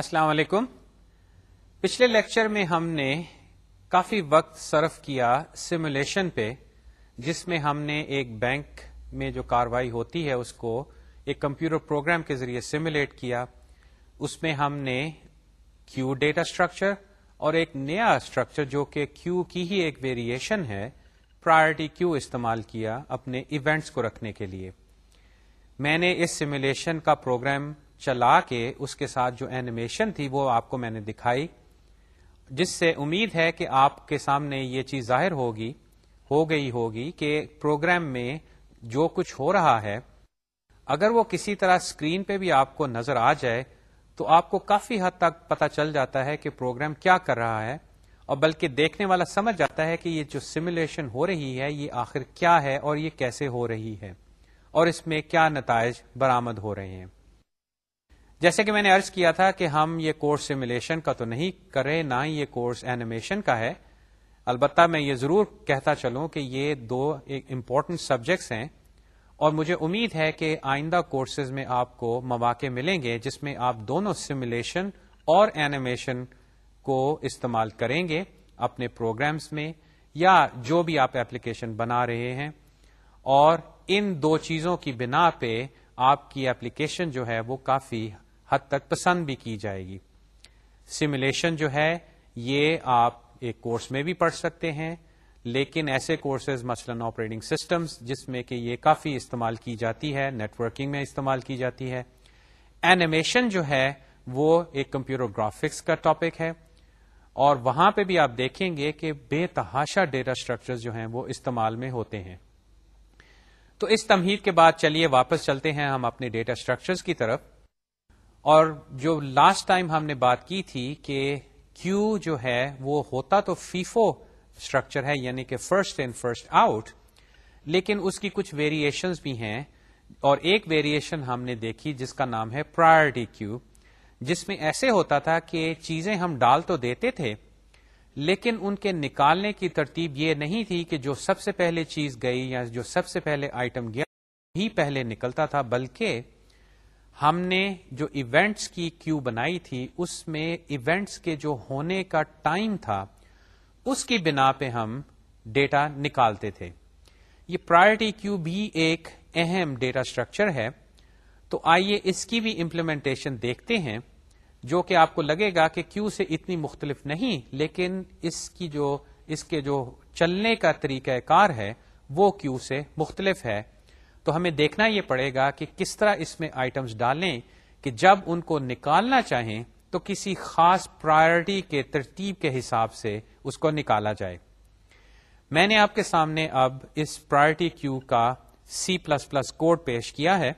السلام علیکم پچھلے لیکچر میں ہم نے کافی وقت صرف کیا سمولیشن پہ جس میں ہم نے ایک بینک میں جو کاروائی ہوتی ہے اس کو ایک کمپیوٹر پروگرام کے ذریعے سمولیٹ کیا اس میں ہم نے کیو ڈیٹا اسٹرکچر اور ایک نیا اسٹرکچر جو کہ کیو کی ہی ایک ویریشن ہے پرائرٹی کیو استعمال کیا اپنے ایونٹس کو رکھنے کے لیے میں نے اس سیمولیشن کا پروگرام چلا کے اس کے ساتھ جو اینیمیشن تھی وہ آپ کو میں نے دکھائی جس سے امید ہے کہ آپ کے سامنے یہ چیز ظاہر ہوگی ہو گئی ہوگی کہ پروگرام میں جو کچھ ہو رہا ہے اگر وہ کسی طرح اسکرین پہ بھی آپ کو نظر آ جائے تو آپ کو کافی حد تک پتا چل جاتا ہے کہ پروگرام کیا کر رہا ہے اور بلکہ دیکھنے والا سمجھ جاتا ہے کہ یہ جو سمولیشن ہو رہی ہے یہ آخر کیا ہے اور یہ کیسے ہو رہی ہے اور اس میں کیا نتائج برآمد ہو رہے ہیں جیسے کہ میں نے ارض کیا تھا کہ ہم یہ کورس سیمولیشن کا تو نہیں کرے نہ ہی یہ کورس اینیمیشن کا ہے البتہ میں یہ ضرور کہتا چلوں کہ یہ دو امپورٹنٹ سبجیکٹس ہیں اور مجھے امید ہے کہ آئندہ کورسز میں آپ کو مواقع ملیں گے جس میں آپ دونوں سمولیشن اور اینیمیشن کو استعمال کریں گے اپنے پروگرامز میں یا جو بھی آپ ایپلیکیشن بنا رہے ہیں اور ان دو چیزوں کی بنا پہ آپ کی ایپلیکیشن جو ہے وہ کافی حد تک پسند بھی کی جائے گی سمولیشن جو ہے یہ آپ ایک کورس میں بھی پڑھ سکتے ہیں لیکن ایسے کورسز مثلا آپریٹنگ سسٹمز جس میں کہ یہ کافی استعمال کی جاتی ہے نیٹ ورکنگ میں استعمال کی جاتی ہے اینیمیشن جو ہے وہ ایک کمپیوٹر گرافکس کا ٹاپک ہے اور وہاں پہ بھی آپ دیکھیں گے کہ بے تحاشا ڈیٹا اسٹرکچر جو ہیں وہ استعمال میں ہوتے ہیں تو اس تمہید کے بعد چلیے واپس چلتے ہیں ہم اپنے ڈیٹا سٹرکچرز کی طرف اور جو لاسٹ ٹائم ہم نے بات کی تھی کہ کیو جو ہے وہ ہوتا تو فیفو اسٹرکچر ہے یعنی کہ فرسٹ اینڈ فرسٹ آؤٹ لیکن اس کی کچھ ویریشنز بھی ہیں اور ایک ویریشن ہم نے دیکھی جس کا نام ہے پرائرٹی کیو جس میں ایسے ہوتا تھا کہ چیزیں ہم ڈال تو دیتے تھے لیکن ان کے نکالنے کی ترتیب یہ نہیں تھی کہ جو سب سے پہلے چیز گئی یا جو سب سے پہلے آئٹم گیا ہی پہلے نکلتا تھا بلکہ ہم نے جو ایونٹس کی کیو بنائی تھی اس میں ایونٹس کے جو ہونے کا ٹائم تھا اس کی بنا پہ ہم ڈیٹا نکالتے تھے یہ پرائرٹی کیو بھی ایک اہم ڈیٹا سٹرکچر ہے تو آئیے اس کی بھی امپلیمنٹیشن دیکھتے ہیں جو کہ آپ کو لگے گا کہ کیو سے اتنی مختلف نہیں لیکن اس کی جو اس کے جو چلنے کا طریقہ کار ہے وہ کیو سے مختلف ہے تو ہمیں دیکھنا یہ پڑے گا کہ کس طرح اس میں آئٹمس ڈالیں کہ جب ان کو نکالنا چاہیں تو کسی خاص پرائرٹی کے ترتیب کے حساب سے اس کو نکالا جائے میں نے آپ کے سامنے اب اس پرائرٹی کیو کا سی پلس پلس کوڈ پیش کیا ہے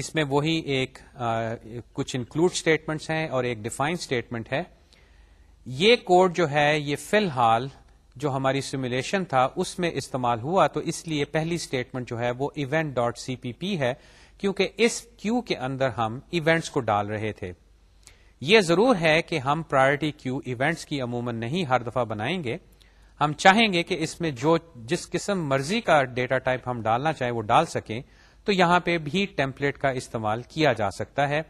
اس میں وہی ایک آ, کچھ انکلوڈ اسٹیٹمنٹس ہیں اور ایک ڈیفائن اسٹیٹمنٹ ہے یہ کوڈ جو ہے یہ فی الحال جو ہماری سمولیشن تھا اس میں استعمال ہوا تو اس لیے پہلی اسٹیٹمنٹ جو ہے وہ ایونٹ ڈاٹ سی پی پی ہے کیونکہ اس کیو کے اندر ہم ایونٹس کو ڈال رہے تھے یہ ضرور ہے کہ ہم پرائرٹی کیو ایونٹس کی عموماً نہیں ہر دفعہ بنائیں گے ہم چاہیں گے کہ اس میں جو جس قسم مرضی کا ڈیٹا ٹائپ ہم ڈالنا چاہیں وہ ڈال سکیں تو یہاں پہ بھی ٹیمپلیٹ کا استعمال کیا جا سکتا ہے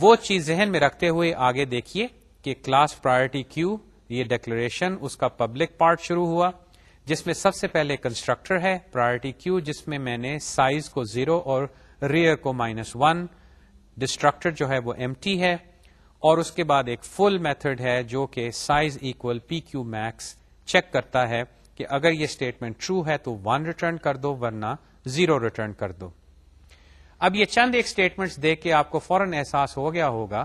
وہ چیز ذہن میں رکھتے ہوئے آگے دیکھیے کہ کلاس پرائرٹی کیو یہ ڈیکلریشن اس کا پبلک پارٹ شروع ہوا جس میں سب سے پہلے کنسٹرکٹر ہے پرائرٹی کیو جس میں میں نے سائز کو زیرو اور ریئر کو مائنس ون ڈسٹرکٹر جو ہے وہ ایم ٹی ہے اور اس کے بعد ایک فل میتھڈ ہے جو کہ size equal P Q max check کرتا ہے کہ اگر یہ اسٹیٹمنٹ ٹرو ہے تو ون ریٹرن کر دو ورنہ زیرو ریٹرن کر دو اب یہ چند ایک اسٹیٹمنٹ دیکھ کے آپ کو فوراً احساس ہو گیا ہوگا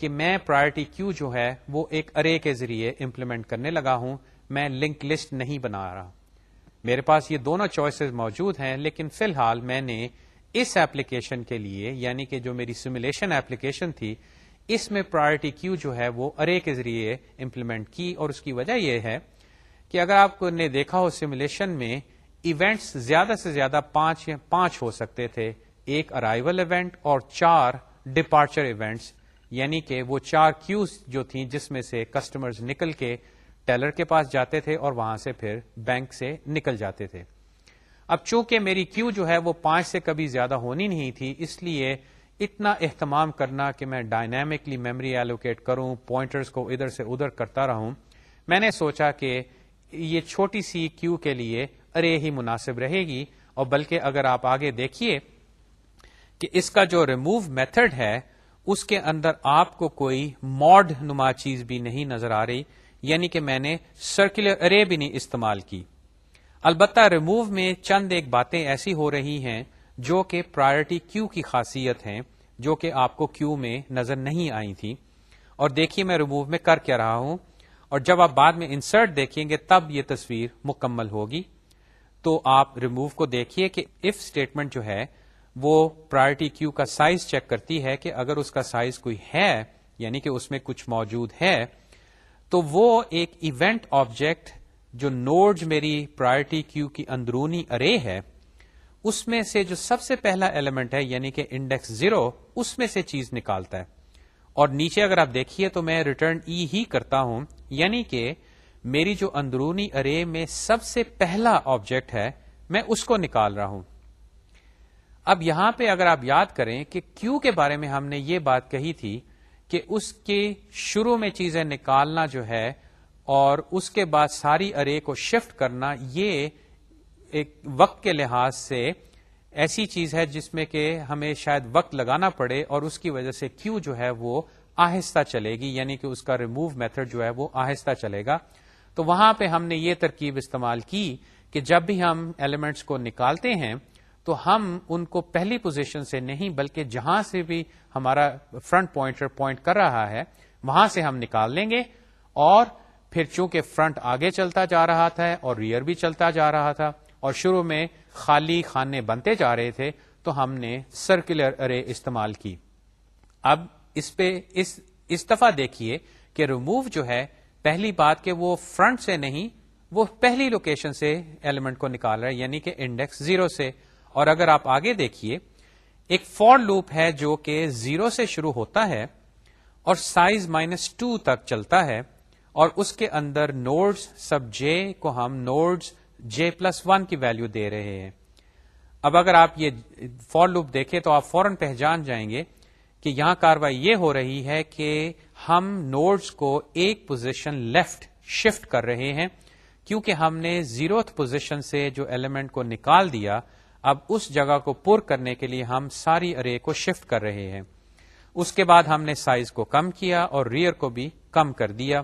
کہ میں پرائرٹی کیو جو ہے وہ ایک ارے کے ذریعے امپلیمنٹ کرنے لگا ہوں میں لنک لسٹ نہیں بنا رہا میرے پاس یہ دونوں چوائسیز موجود ہیں لیکن فی الحال میں نے اس ایپلیکیشن کے لیے یعنی کہ جو میری ایپلیکیشن تھی اس میں پرائرٹی کیو جو ہے وہ ارے کے ذریعے امپلیمنٹ کی اور اس کی وجہ یہ ہے کہ اگر آپ نے دیکھا ہو سمولیشن میں ایونٹس زیادہ سے زیادہ پانچ پانچ ہو سکتے تھے ایک ارائیول ایونٹ اور چار ڈپارچر ایونٹس یعنی کہ وہ چار کیوز جو تھیں جس میں سے کسٹمرز نکل کے ٹیلر کے پاس جاتے تھے اور وہاں سے پھر بینک سے نکل جاتے تھے اب چونکہ میری کیو جو ہے وہ پانچ سے کبھی زیادہ ہونی نہیں تھی اس لیے اتنا اہتمام کرنا کہ میں ڈائنامکلی میموری ایلوکیٹ کروں پوائنٹرز کو ادھر سے ادھر کرتا رہوں میں نے سوچا کہ یہ چھوٹی سی کیو کے لیے ارے ہی مناسب رہے گی اور بلکہ اگر آپ آگے دیکھیے کہ اس کا جو ریموو میتھڈ ہے اس کے اندر آپ کو کوئی موڈ نما چیز بھی نہیں نظر آ رہی یعنی کہ میں نے سرکولر ارے بھی نہیں استعمال کی البتہ ریموو میں چند ایک باتیں ایسی ہو رہی ہیں جو کہ پرائرٹی کیو کی خاصیت ہیں جو کہ آپ کو کیو میں نظر نہیں آئی تھی اور دیکھیے میں ریموو میں کر کے رہا ہوں اور جب آپ بعد میں انسرٹ دیکھیں گے تب یہ تصویر مکمل ہوگی تو آپ ریموو کو دیکھیے کہ اف اسٹیٹمنٹ جو ہے وہ پرائرٹی کیو کا سائز چیک کرتی ہے کہ اگر اس کا سائز کوئی ہے یعنی کہ اس میں کچھ موجود ہے تو وہ ایک ایونٹ آبجیکٹ جو نوڈز میری پرائرٹی کیو کی اندرونی ارے ہے اس میں سے جو سب سے پہلا ایلیمنٹ ہے یعنی کہ انڈیکس زیرو اس میں سے چیز نکالتا ہے اور نیچے اگر آپ دیکھیے تو میں ریٹرن ای e ہی کرتا ہوں یعنی کہ میری جو اندرونی ارے میں سب سے پہلا آبجیکٹ ہے میں اس کو نکال رہا ہوں اب یہاں پہ اگر آپ یاد کریں کہ کیو کے بارے میں ہم نے یہ بات کہی تھی کہ اس کے شروع میں چیزیں نکالنا جو ہے اور اس کے بعد ساری ارے کو شفٹ کرنا یہ ایک وقت کے لحاظ سے ایسی چیز ہے جس میں کہ ہمیں شاید وقت لگانا پڑے اور اس کی وجہ سے کیو جو ہے وہ آہستہ چلے گی یعنی کہ اس کا ریموو میتھڈ جو ہے وہ آہستہ چلے گا تو وہاں پہ ہم نے یہ ترکیب استعمال کی کہ جب بھی ہم ایلیمنٹس کو نکالتے ہیں تو ہم ان کو پہلی پوزیشن سے نہیں بلکہ جہاں سے بھی ہمارا فرنٹ پوائنٹر پوائنٹ کر رہا ہے وہاں سے ہم نکال لیں گے اور پھر چونکہ فرنٹ آگے چلتا جا رہا تھا اور ریئر بھی چلتا جا رہا تھا اور شروع میں خالی خانے بنتے جا رہے تھے تو ہم نے سرکولر ارے استعمال کی اب اس پہ اس اس دفعہ دیکھیے کہ ریموو جو ہے پہلی بات کہ وہ فرنٹ سے نہیں وہ پہلی لوکیشن سے ایلیمنٹ کو نکال رہا ہے یعنی کہ انڈیکس زیرو سے اور اگر آپ آگے دیکھیے ایک فور لوپ ہے جو کہ زیرو سے شروع ہوتا ہے اور سائز مائنس ٹو تک چلتا ہے اور اس کے اندر نوڈز سب جے کو ہم نوڈز جے پلس ون کی ویلو دے رہے ہیں اب اگر آپ یہ فور لوپ دیکھیں تو آپ فورن پہچان جائیں گے کہ یہاں کاروائی یہ ہو رہی ہے کہ ہم نوڈز کو ایک پوزیشن لیفٹ شفٹ کر رہے ہیں کیونکہ ہم نے زیروتھ پوزیشن سے جو ایلیمنٹ کو نکال دیا اب اس جگہ کو پر کرنے کے لیے ہم ساری ارے کو شفٹ کر رہے ہیں اس کے بعد ہم نے سائز کو کم کیا اور ریئر کو بھی کم کر دیا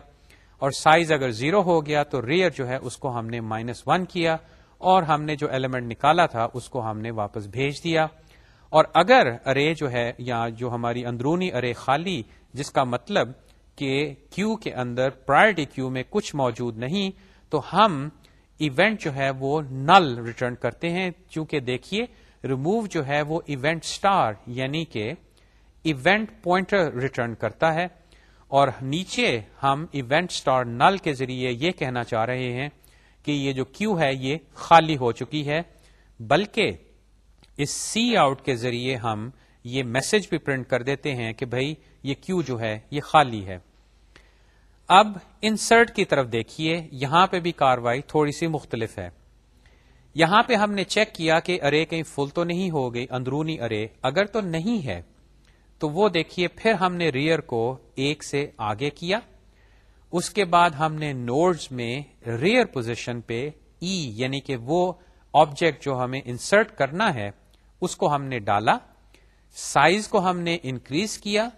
اور سائز اگر زیرو ہو گیا تو ریئر جو ہے اس کو ہم نے مائنس ون کیا اور ہم نے جو ایلیمنٹ نکالا تھا اس کو ہم نے واپس بھیج دیا اور اگر ارے جو ہے یا جو ہماری اندرونی ارے خالی جس کا مطلب کہ کیو کے اندر پرائرٹی کیو میں کچھ موجود نہیں تو ہم ایونٹ جو ہے وہ نل ریٹرن کرتے ہیں چونکہ دیکھیے ریموو جو ہے وہ ایونٹ اسٹار یعنی کہ ایونٹ پوائنٹ ریٹرن کرتا ہے اور نیچے ہم ایونٹ اسٹار نل کے ذریعے یہ کہنا چاہ رہے ہیں کہ یہ جو کیو ہے یہ خالی ہو چکی ہے بلکہ اس سی آؤٹ کے ذریعے ہم یہ میسج بھی پرنٹ کر دیتے ہیں کہ بھائی یہ کیو جو ہے یہ خالی ہے اب انسرٹ کی طرف دیکھیے یہاں پہ بھی کاروائی تھوڑی سی مختلف ہے یہاں پہ ہم نے چیک کیا کہ ارے کہیں فل تو نہیں ہو گئی اندرونی ارے اگر تو نہیں ہے تو وہ دیکھیے پھر ہم نے ریئر کو ایک سے آگے کیا اس کے بعد ہم نے نوڈز میں ریئر پوزیشن پہ ای e، یعنی کہ وہ آبجیکٹ جو ہمیں انسرٹ کرنا ہے اس کو ہم نے ڈالا سائز کو ہم نے انکریز کیا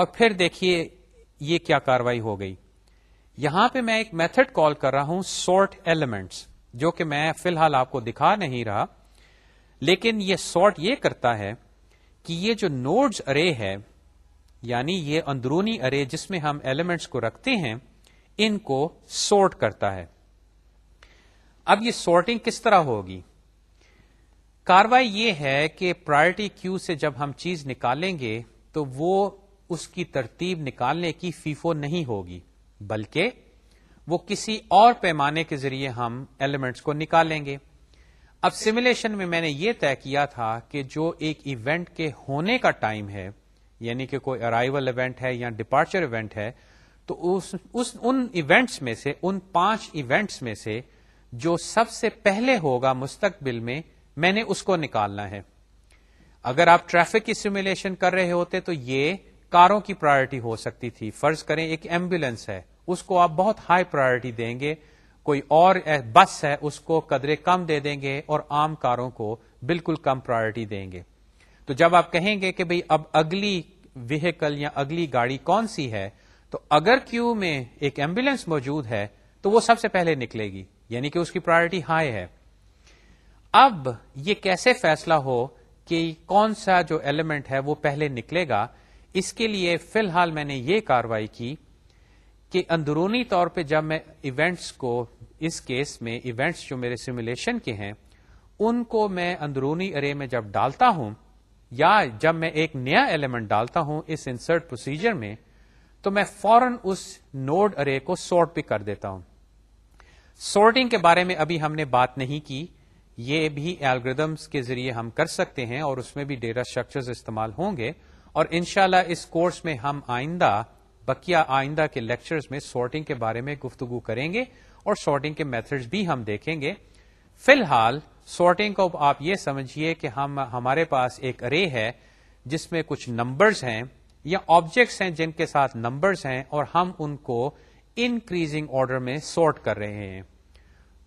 اور پھر دیکھیے یہ کیا کاروائی ہو گئی یہاں پہ میں ایک میتھڈ کال کر رہا ہوں سارٹ ایلیمنٹس جو کہ میں فی الحال آپ کو دکھا نہیں رہا لیکن یہ سارٹ یہ کرتا ہے کہ یہ جو نوڈز ارے ہے یعنی یہ اندرونی ارے جس میں ہم ایلیمنٹس کو رکھتے ہیں ان کو سارٹ کرتا ہے اب یہ سارٹنگ کس طرح ہوگی کاروائی یہ ہے کہ پرائرٹی کیو سے جب ہم چیز نکالیں گے تو وہ اس کی ترتیب نکالنے کی فیفو نہیں ہوگی بلکہ وہ کسی اور پیمانے کے ذریعے ہم ایلیمنٹس کو نکالیں گے اب سیمولیشن میں میں نے یہ طے کیا تھا کہ جو ایک ایونٹ کے ہونے کا ٹائم ہے یعنی کہ کوئی ارائیول ایونٹ ہے یا ڈپارچر ایونٹ ہے تو اس, اس ان ایونٹس میں سے ان پانچ ایونٹس میں سے جو سب سے پہلے ہوگا مستقبل میں میں نے اس کو نکالنا ہے اگر آپ ٹریفک کی سیمولیشن کر رہے ہوتے تو یہ کاروں کی پرائرٹی ہو سکتی تھی فرض کریں ایک ایمبولینس ہے اس کو آپ بہت ہائی پرائرٹی دیں گے کوئی اور بس ہے اس کو قدرے کم دے دیں گے اور عام کاروں کو بالکل کم پرائرٹی دیں گے تو جب آپ کہیں گے کہ بھئی اب اگلی وہیکل یا اگلی گاڑی کون سی ہے تو اگر کیو میں ایک ایمبولینس موجود ہے تو وہ سب سے پہلے نکلے گی یعنی کہ اس کی پرائرٹی ہائی ہے اب یہ کیسے فیصلہ ہو کہ کون سا جو ایلیمنٹ ہے وہ پہلے نکلے گا اس کے لیے فی الحال میں نے یہ کاروائی کی کہ اندرونی طور پہ جب میں ایونٹس کو اس کیس میں ایونٹس جو میرے سیمولیشن کے ہیں ان کو میں اندرونی ارے میں جب ڈالتا ہوں یا جب میں ایک نیا ایلیمنٹ ڈالتا ہوں اس انسرٹ پروسیجر میں تو میں فورن اس نوڈ ارے کو سارٹ بھی کر دیتا ہوں سارٹنگ کے بارے میں ابھی ہم نے بات نہیں کی یہ بھی الگریدمس کے ذریعے ہم کر سکتے ہیں اور اس میں بھی ڈیٹا اسٹرکچر استعمال ہوں گے اور انشاءاللہ اس کورس میں ہم آئندہ بکیا آئندہ کے لیکچرز میں سارٹنگ کے بارے میں گفتگو کریں گے اور سارٹنگ کے میتھڈز بھی ہم دیکھیں گے فی الحال سارٹنگ کو آپ یہ سمجھیے کہ ہم ہمارے پاس ایک رے ہے جس میں کچھ نمبرز ہیں یا آبجیکٹس ہیں جن کے ساتھ نمبرز ہیں اور ہم ان کو انکریزنگ آرڈر میں سارٹ کر رہے ہیں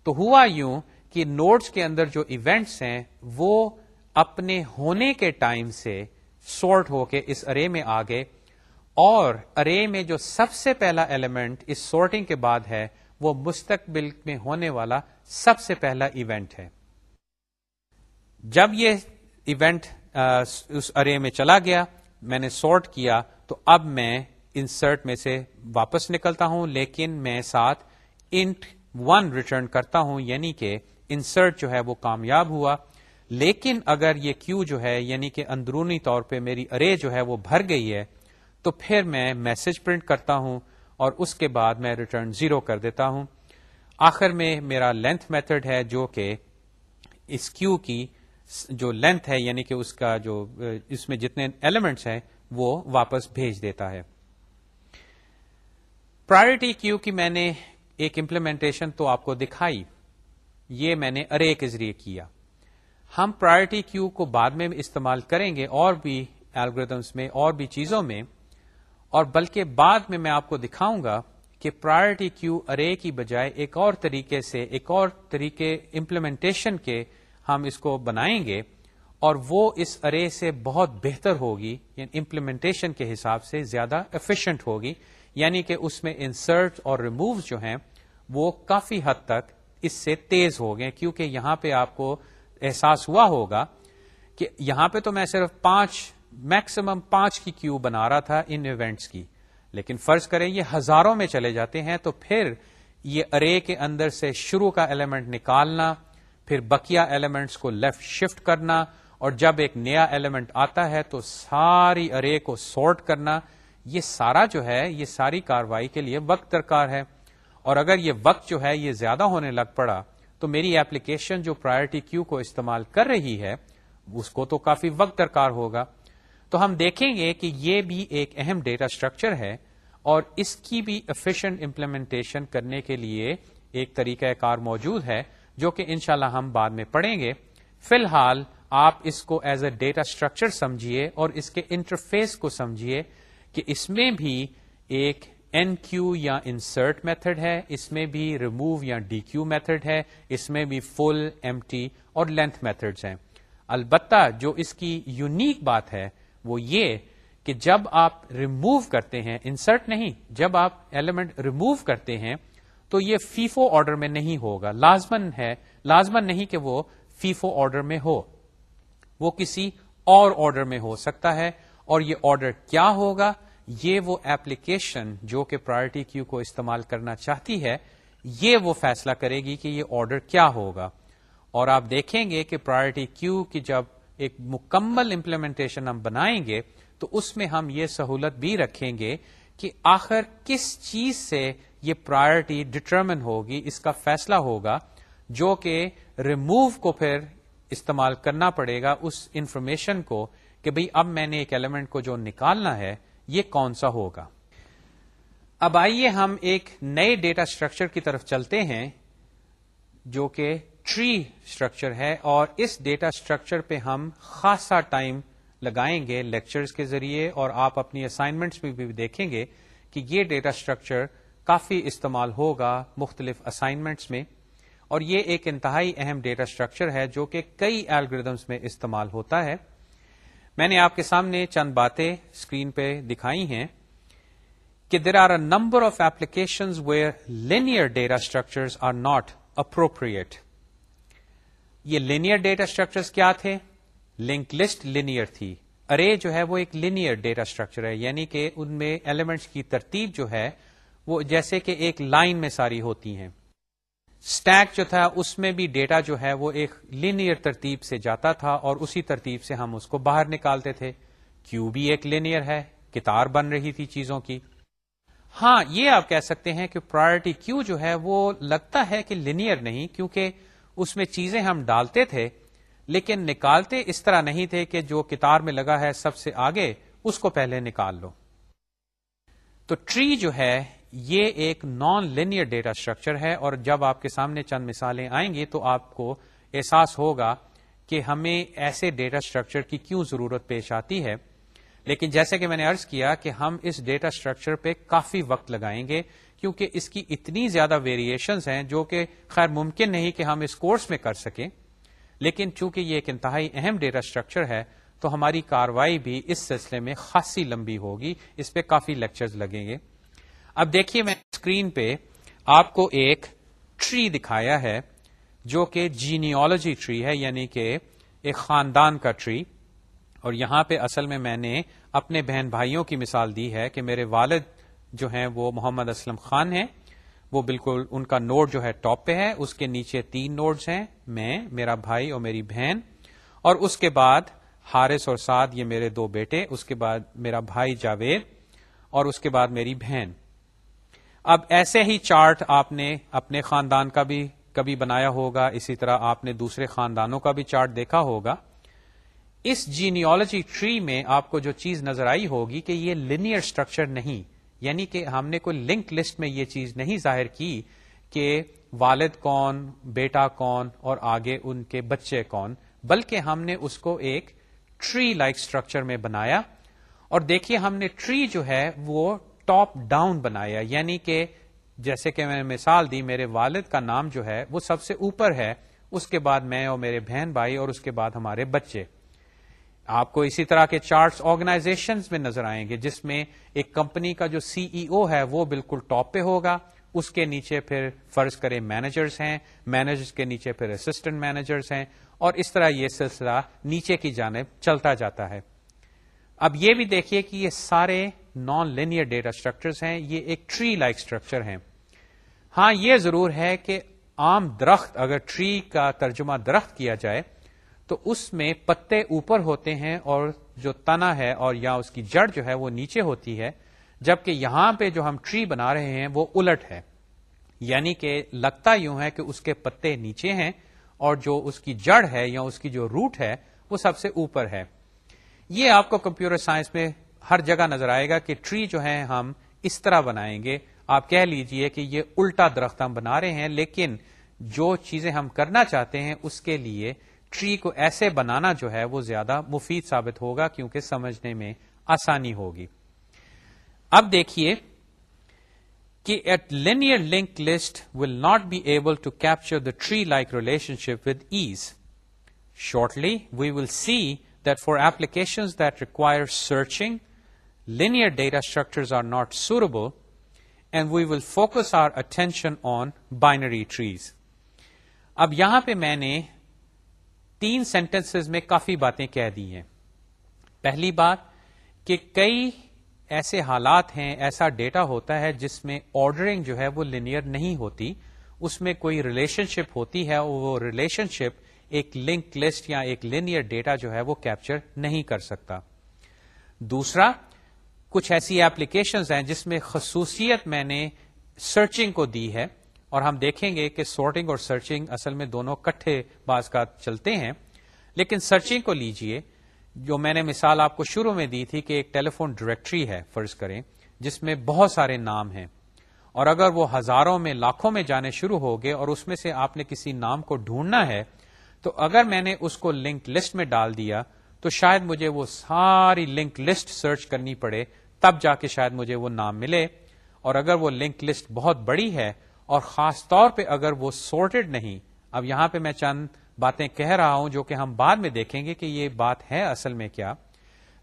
تو ہوا یوں کہ نوٹس کے اندر جو ایونٹس ہیں وہ اپنے ہونے کے ٹائم سے سارٹ ہو کے اس ارے میں آ گئے اور ارے میں جو سب سے پہلا ایلیمنٹ اس سارٹنگ کے بعد ہے وہ مستقبل میں ہونے والا سب سے پہلا ایونٹ ہے جب یہ ایونٹ اس ارے میں چلا گیا میں نے سارٹ کیا تو اب میں انسرٹ میں سے واپس نکلتا ہوں لیکن میں ساتھ انٹ ون ریٹرن کرتا ہوں یعنی کہ انسرٹ جو ہے وہ کامیاب ہوا لیکن اگر یہ کیو جو ہے یعنی کہ اندرونی طور پہ میری ارے جو ہے وہ بھر گئی ہے تو پھر میں میسج پرنٹ کرتا ہوں اور اس کے بعد میں ریٹرن زیرو کر دیتا ہوں آخر میں میرا لینتھ میتھڈ ہے جو کہ اس کیو کی جو لینتھ ہے یعنی کہ اس کا جو اس میں جتنے ایلیمنٹس ہیں وہ واپس بھیج دیتا ہے پرائرٹی کیو کی میں نے ایک امپلیمنٹیشن تو آپ کو دکھائی یہ میں نے ارے کے ذریعے کیا ہم پرائرٹی کیو کو بعد میں استعمال کریں گے اور بھی الگریدمس میں اور بھی چیزوں میں اور بلکہ بعد میں میں آپ کو دکھاؤں گا کہ پرائرٹی کیو ارے کی بجائے ایک اور طریقے سے ایک اور طریقے امپلیمنٹیشن کے ہم اس کو بنائیں گے اور وہ اس ارے سے بہت بہتر ہوگی یعنی امپلیمنٹیشن کے حساب سے زیادہ افیشینٹ ہوگی یعنی کہ اس میں انسرٹ اور ریموو جو ہیں وہ کافی حد تک اس سے تیز ہو گئے کیونکہ یہاں پہ آپ کو احساس ہوا ہوگا کہ یہاں پہ تو میں صرف پانچ میکسیمم پانچ کی کیو بنا رہا تھا ان ایونٹس کی لیکن فرض کریں یہ ہزاروں میں چلے جاتے ہیں تو پھر یہ ارے کے اندر سے شروع کا ایلیمنٹ نکالنا پھر بکیا ایلیمنٹس کو لیفٹ شفٹ کرنا اور جب ایک نیا ایلیمنٹ آتا ہے تو ساری ارے کو سارٹ کرنا یہ سارا جو ہے یہ ساری کاروائی کے لیے وقت درکار ہے اور اگر یہ وقت جو ہے یہ زیادہ ہونے لگ پڑا تو میری ایپلیکیشن جو پرائرٹی کیو کو استعمال کر رہی ہے اس کو تو کافی وقت درکار ہوگا تو ہم دیکھیں گے کہ یہ بھی ایک اہم ڈیٹا اسٹرکچر ہے اور اس کی بھی افیشینٹ امپلیمنٹیشن کرنے کے لیے ایک طریقہ کار موجود ہے جو کہ انشاءاللہ ہم بعد میں پڑھیں گے فی الحال آپ اس کو ایز اے ڈیٹا اسٹرکچر سمجھیے اور اس کے انٹرفیس کو سمجھیے کہ اس میں بھی ایک این کیو یا انسرٹ میتھڈ ہے اس میں بھی ریموو یا ڈی کیو میتھڈ ہے اس میں بھی فل ایم ٹی اور لینتھ میتھڈ ہیں البتہ جو اس کی یونیک بات ہے وہ یہ کہ جب آپ ریموو کرتے ہیں انسرٹ نہیں جب آپ ایلیمنٹ ریموو کرتے ہیں تو یہ فیفو آرڈر میں نہیں ہوگا لازمن ہے لازمن نہیں کہ وہ فیفو آرڈر میں ہو وہ کسی اور آرڈر میں ہو سکتا ہے اور یہ آرڈر کیا ہوگا یہ وہ ایپلیکیشن جو کہ پرائرٹی کیو کو استعمال کرنا چاہتی ہے یہ وہ فیصلہ کرے گی کہ یہ آرڈر کیا ہوگا اور آپ دیکھیں گے کہ پرائرٹی کیو کی جب ایک مکمل امپلیمنٹیشن ہم بنائیں گے تو اس میں ہم یہ سہولت بھی رکھیں گے کہ آخر کس چیز سے یہ پرائرٹی ڈٹرمن ہوگی اس کا فیصلہ ہوگا جو کہ ریموو کو پھر استعمال کرنا پڑے گا اس انفارمیشن کو کہ بھئی اب میں نے ایک ایلیمنٹ کو جو نکالنا ہے یہ کون سا ہوگا اب آئیے ہم ایک نئے ڈیٹا اسٹرکچر کی طرف چلتے ہیں جو کہ ٹری اسٹرکچر ہے اور اس ڈیٹا اسٹرکچر پہ ہم خاصا ٹائم لگائیں گے لیکچر کے ذریعے اور آپ اپنی اسائنمنٹس میں بھی دیکھیں گے کہ یہ ڈیٹا اسٹرکچر کافی استعمال ہوگا مختلف اسائنمنٹس میں اور یہ ایک انتہائی اہم ڈیٹا اسٹرکچر ہے جو کہ کئی الگریدمس میں استعمال ہوتا ہے میں نے آپ کے سامنے چند باتیں اسکرین پہ دکھائی ہیں کہ there are a number of application where linear data structure are not appropriate یہ لینئر ڈیٹا اسٹرکچر کیا تھے لنک لسٹ لینئر تھی ارے جو ہے وہ ایک لینئر ڈیٹا اسٹرکچر ہے یعنی کہ ان میں ایلیمنٹس کی ترتیب جو ہے وہ جیسے کہ ایک لائن میں ساری ہوتی ہیں جو تھا اس میں بھی ڈیٹا جو ہے وہ ایک لینئر ترتیب سے جاتا تھا اور اسی ترتیب سے ہم اس کو باہر نکالتے تھے کیو بھی ایک لینئر ہے کتار بن رہی تھی چیزوں کی ہاں یہ آپ کہہ سکتے ہیں کہ پرائرٹی کیو جو ہے وہ لگتا ہے کہ لینئر نہیں کیونکہ اس میں چیزیں ہم ڈالتے تھے لیکن نکالتے اس طرح نہیں تھے کہ جو کتار میں لگا ہے سب سے آگے اس کو پہلے نکال لو تو ٹری جو ہے یہ ایک نان لینئر ڈیٹا اسٹرکچر ہے اور جب آپ کے سامنے چند مثالیں آئیں گی تو آپ کو احساس ہوگا کہ ہمیں ایسے ڈیٹا اسٹرکچر کی کیوں ضرورت پیش آتی ہے لیکن جیسے کہ میں نے ارض کیا کہ ہم اس ڈیٹا اسٹرکچر پہ کافی وقت لگائیں گے کیونکہ اس کی اتنی زیادہ ویریشنز ہیں جو کہ خیر ممکن نہیں کہ ہم اس کورس میں کر سکیں لیکن چونکہ یہ ایک انتہائی اہم ڈیٹا اسٹرکچر ہے تو ہماری کاروائی بھی اس سلسلے میں خاصی لمبی ہوگی اس پہ کافی لیکچرز لگیں گے اب دیکھیے میں اسکرین پہ آپ کو ایک ٹری دکھایا ہے جو کہ جینیولوجی ٹری ہے یعنی کہ ایک خاندان کا ٹری اور یہاں پہ اصل میں میں نے اپنے بہن بھائیوں کی مثال دی ہے کہ میرے والد جو ہیں وہ محمد اسلم خان ہیں وہ بالکل ان کا نوڈ جو ہے ٹاپ پہ ہے اس کے نیچے تین نوڈز ہیں میں میرا بھائی اور میری بہن اور اس کے بعد حارث اور سعد یہ میرے دو بیٹے اس کے بعد میرا بھائی جاوید اور اس کے بعد میری بہن اب ایسے ہی چارٹ آپ نے اپنے خاندان کا بھی کبھی بنایا ہوگا اسی طرح آپ نے دوسرے خاندانوں کا بھی چارٹ دیکھا ہوگا اس جینیولوجی ٹری میں آپ کو جو چیز نظر آئی ہوگی کہ یہ لینئر اسٹرکچر نہیں یعنی کہ ہم نے کوئی لنک لسٹ میں یہ چیز نہیں ظاہر کی کہ والد کون بیٹا کون اور آگے ان کے بچے کون بلکہ ہم نے اس کو ایک ٹری لائک اسٹرکچر میں بنایا اور دیکھیے ہم نے ٹری جو ہے وہ ٹاپ ڈاؤن بنایا یعنی کہ جیسے کہ میں نے مثال دی میرے والد کا نام جو ہے وہ سب سے اوپر ہے اس کے بعد میں اور میرے بہن بھائی اور اس کے بعد ہمارے بچے آپ کو اسی طرح کے چارٹس آرگنائزیشن میں نظر آئیں گے جس میں ایک کمپنی کا جو سی ای او ہے وہ بالکل ٹاپ پہ ہوگا اس کے نیچے پھر فرض کرے مینیجرس ہیں مینیجرس کے نیچے پھر اسسٹنٹ مینیجرس ہیں اور اس طرح یہ سلسلہ نیچے کی جانب چلتا جاتا ہے اب یہ بھی دیکھیے کہ یہ سارے نان لینئر ڈیٹا اسٹرکچر ہیں یہ ایک ٹری لائک اسٹرکچر ہے ہاں یہ ضرور ہے کہ عام درخت اگر ٹری کا ترجمہ درخت کیا جائے تو اس میں پتے اوپر ہوتے ہیں اور جو تنا ہے اور یا اس کی جڑ جو ہے وہ نیچے ہوتی ہے جبکہ یہاں پہ جو ہم ٹری بنا رہے ہیں وہ الٹ ہے یعنی کہ لگتا یوں ہے کہ اس کے پتے نیچے ہیں اور جو اس کی جڑ ہے یا اس کی جو روٹ ہے وہ سب سے اوپر ہے یہ آپ کو کمپیوٹر سائنس میں ہر جگہ نظر آئے گا کہ ٹری جو ہیں ہم اس طرح بنائیں گے آپ کہہ لیجئے کہ یہ الٹا درخت ہم بنا رہے ہیں لیکن جو چیزیں ہم کرنا چاہتے ہیں اس کے لیے ٹری کو ایسے بنانا جو ہے وہ زیادہ مفید ثابت ہوگا کیونکہ سمجھنے میں آسانی ہوگی اب دیکھیے کہ at linear link list will not be able to capture the tree like relationship with as shortly we will see that for application that require searching linear data structures are not suitable and we will focus our attention on binary trees. اب یہاں پہ میں نے تین sentence میں کافی باتیں کہہ دی ہیں پہلی بات کہ کئی ایسے حالات ہیں ایسا ڈیٹا ہوتا ہے جس میں آرڈرنگ جو ہے وہ لینئر نہیں ہوتی اس میں کوئی ریلیشن شپ ہوتی ہے اور وہ ریلیشن شپ ایک لنک لسٹ یا ایک لینئر ڈیٹا جو ہے وہ کیپچر نہیں کر سکتا دوسرا کچھ ایسی ایپلیکیشنز ہیں جس میں خصوصیت میں نے سرچنگ کو دی ہے اور ہم دیکھیں گے کہ سارٹنگ اور سرچنگ اصل میں دونوں کٹھے بعض کا چلتے ہیں لیکن سرچنگ کو لیجئے جو میں نے مثال آپ کو شروع میں دی تھی کہ ایک ٹیلی فون ڈائریکٹری ہے فرض کریں جس میں بہت سارے نام ہیں اور اگر وہ ہزاروں میں لاکھوں میں جانے شروع ہو گئے اور اس میں سے آپ نے کسی نام کو ڈھونڈنا ہے تو اگر میں نے اس کو لنک لسٹ میں ڈال دیا تو شاید مجھے وہ ساری لنک لسٹ سرچ کرنی پڑے تب جا کے شاید مجھے وہ نام ملے اور اگر وہ لنک لسٹ بہت بڑی ہے اور خاص طور پہ اگر وہ سورٹڈ نہیں اب یہاں پہ میں چند باتیں کہہ رہا ہوں جو کہ ہم بعد میں دیکھیں گے کہ یہ بات ہے اصل میں کیا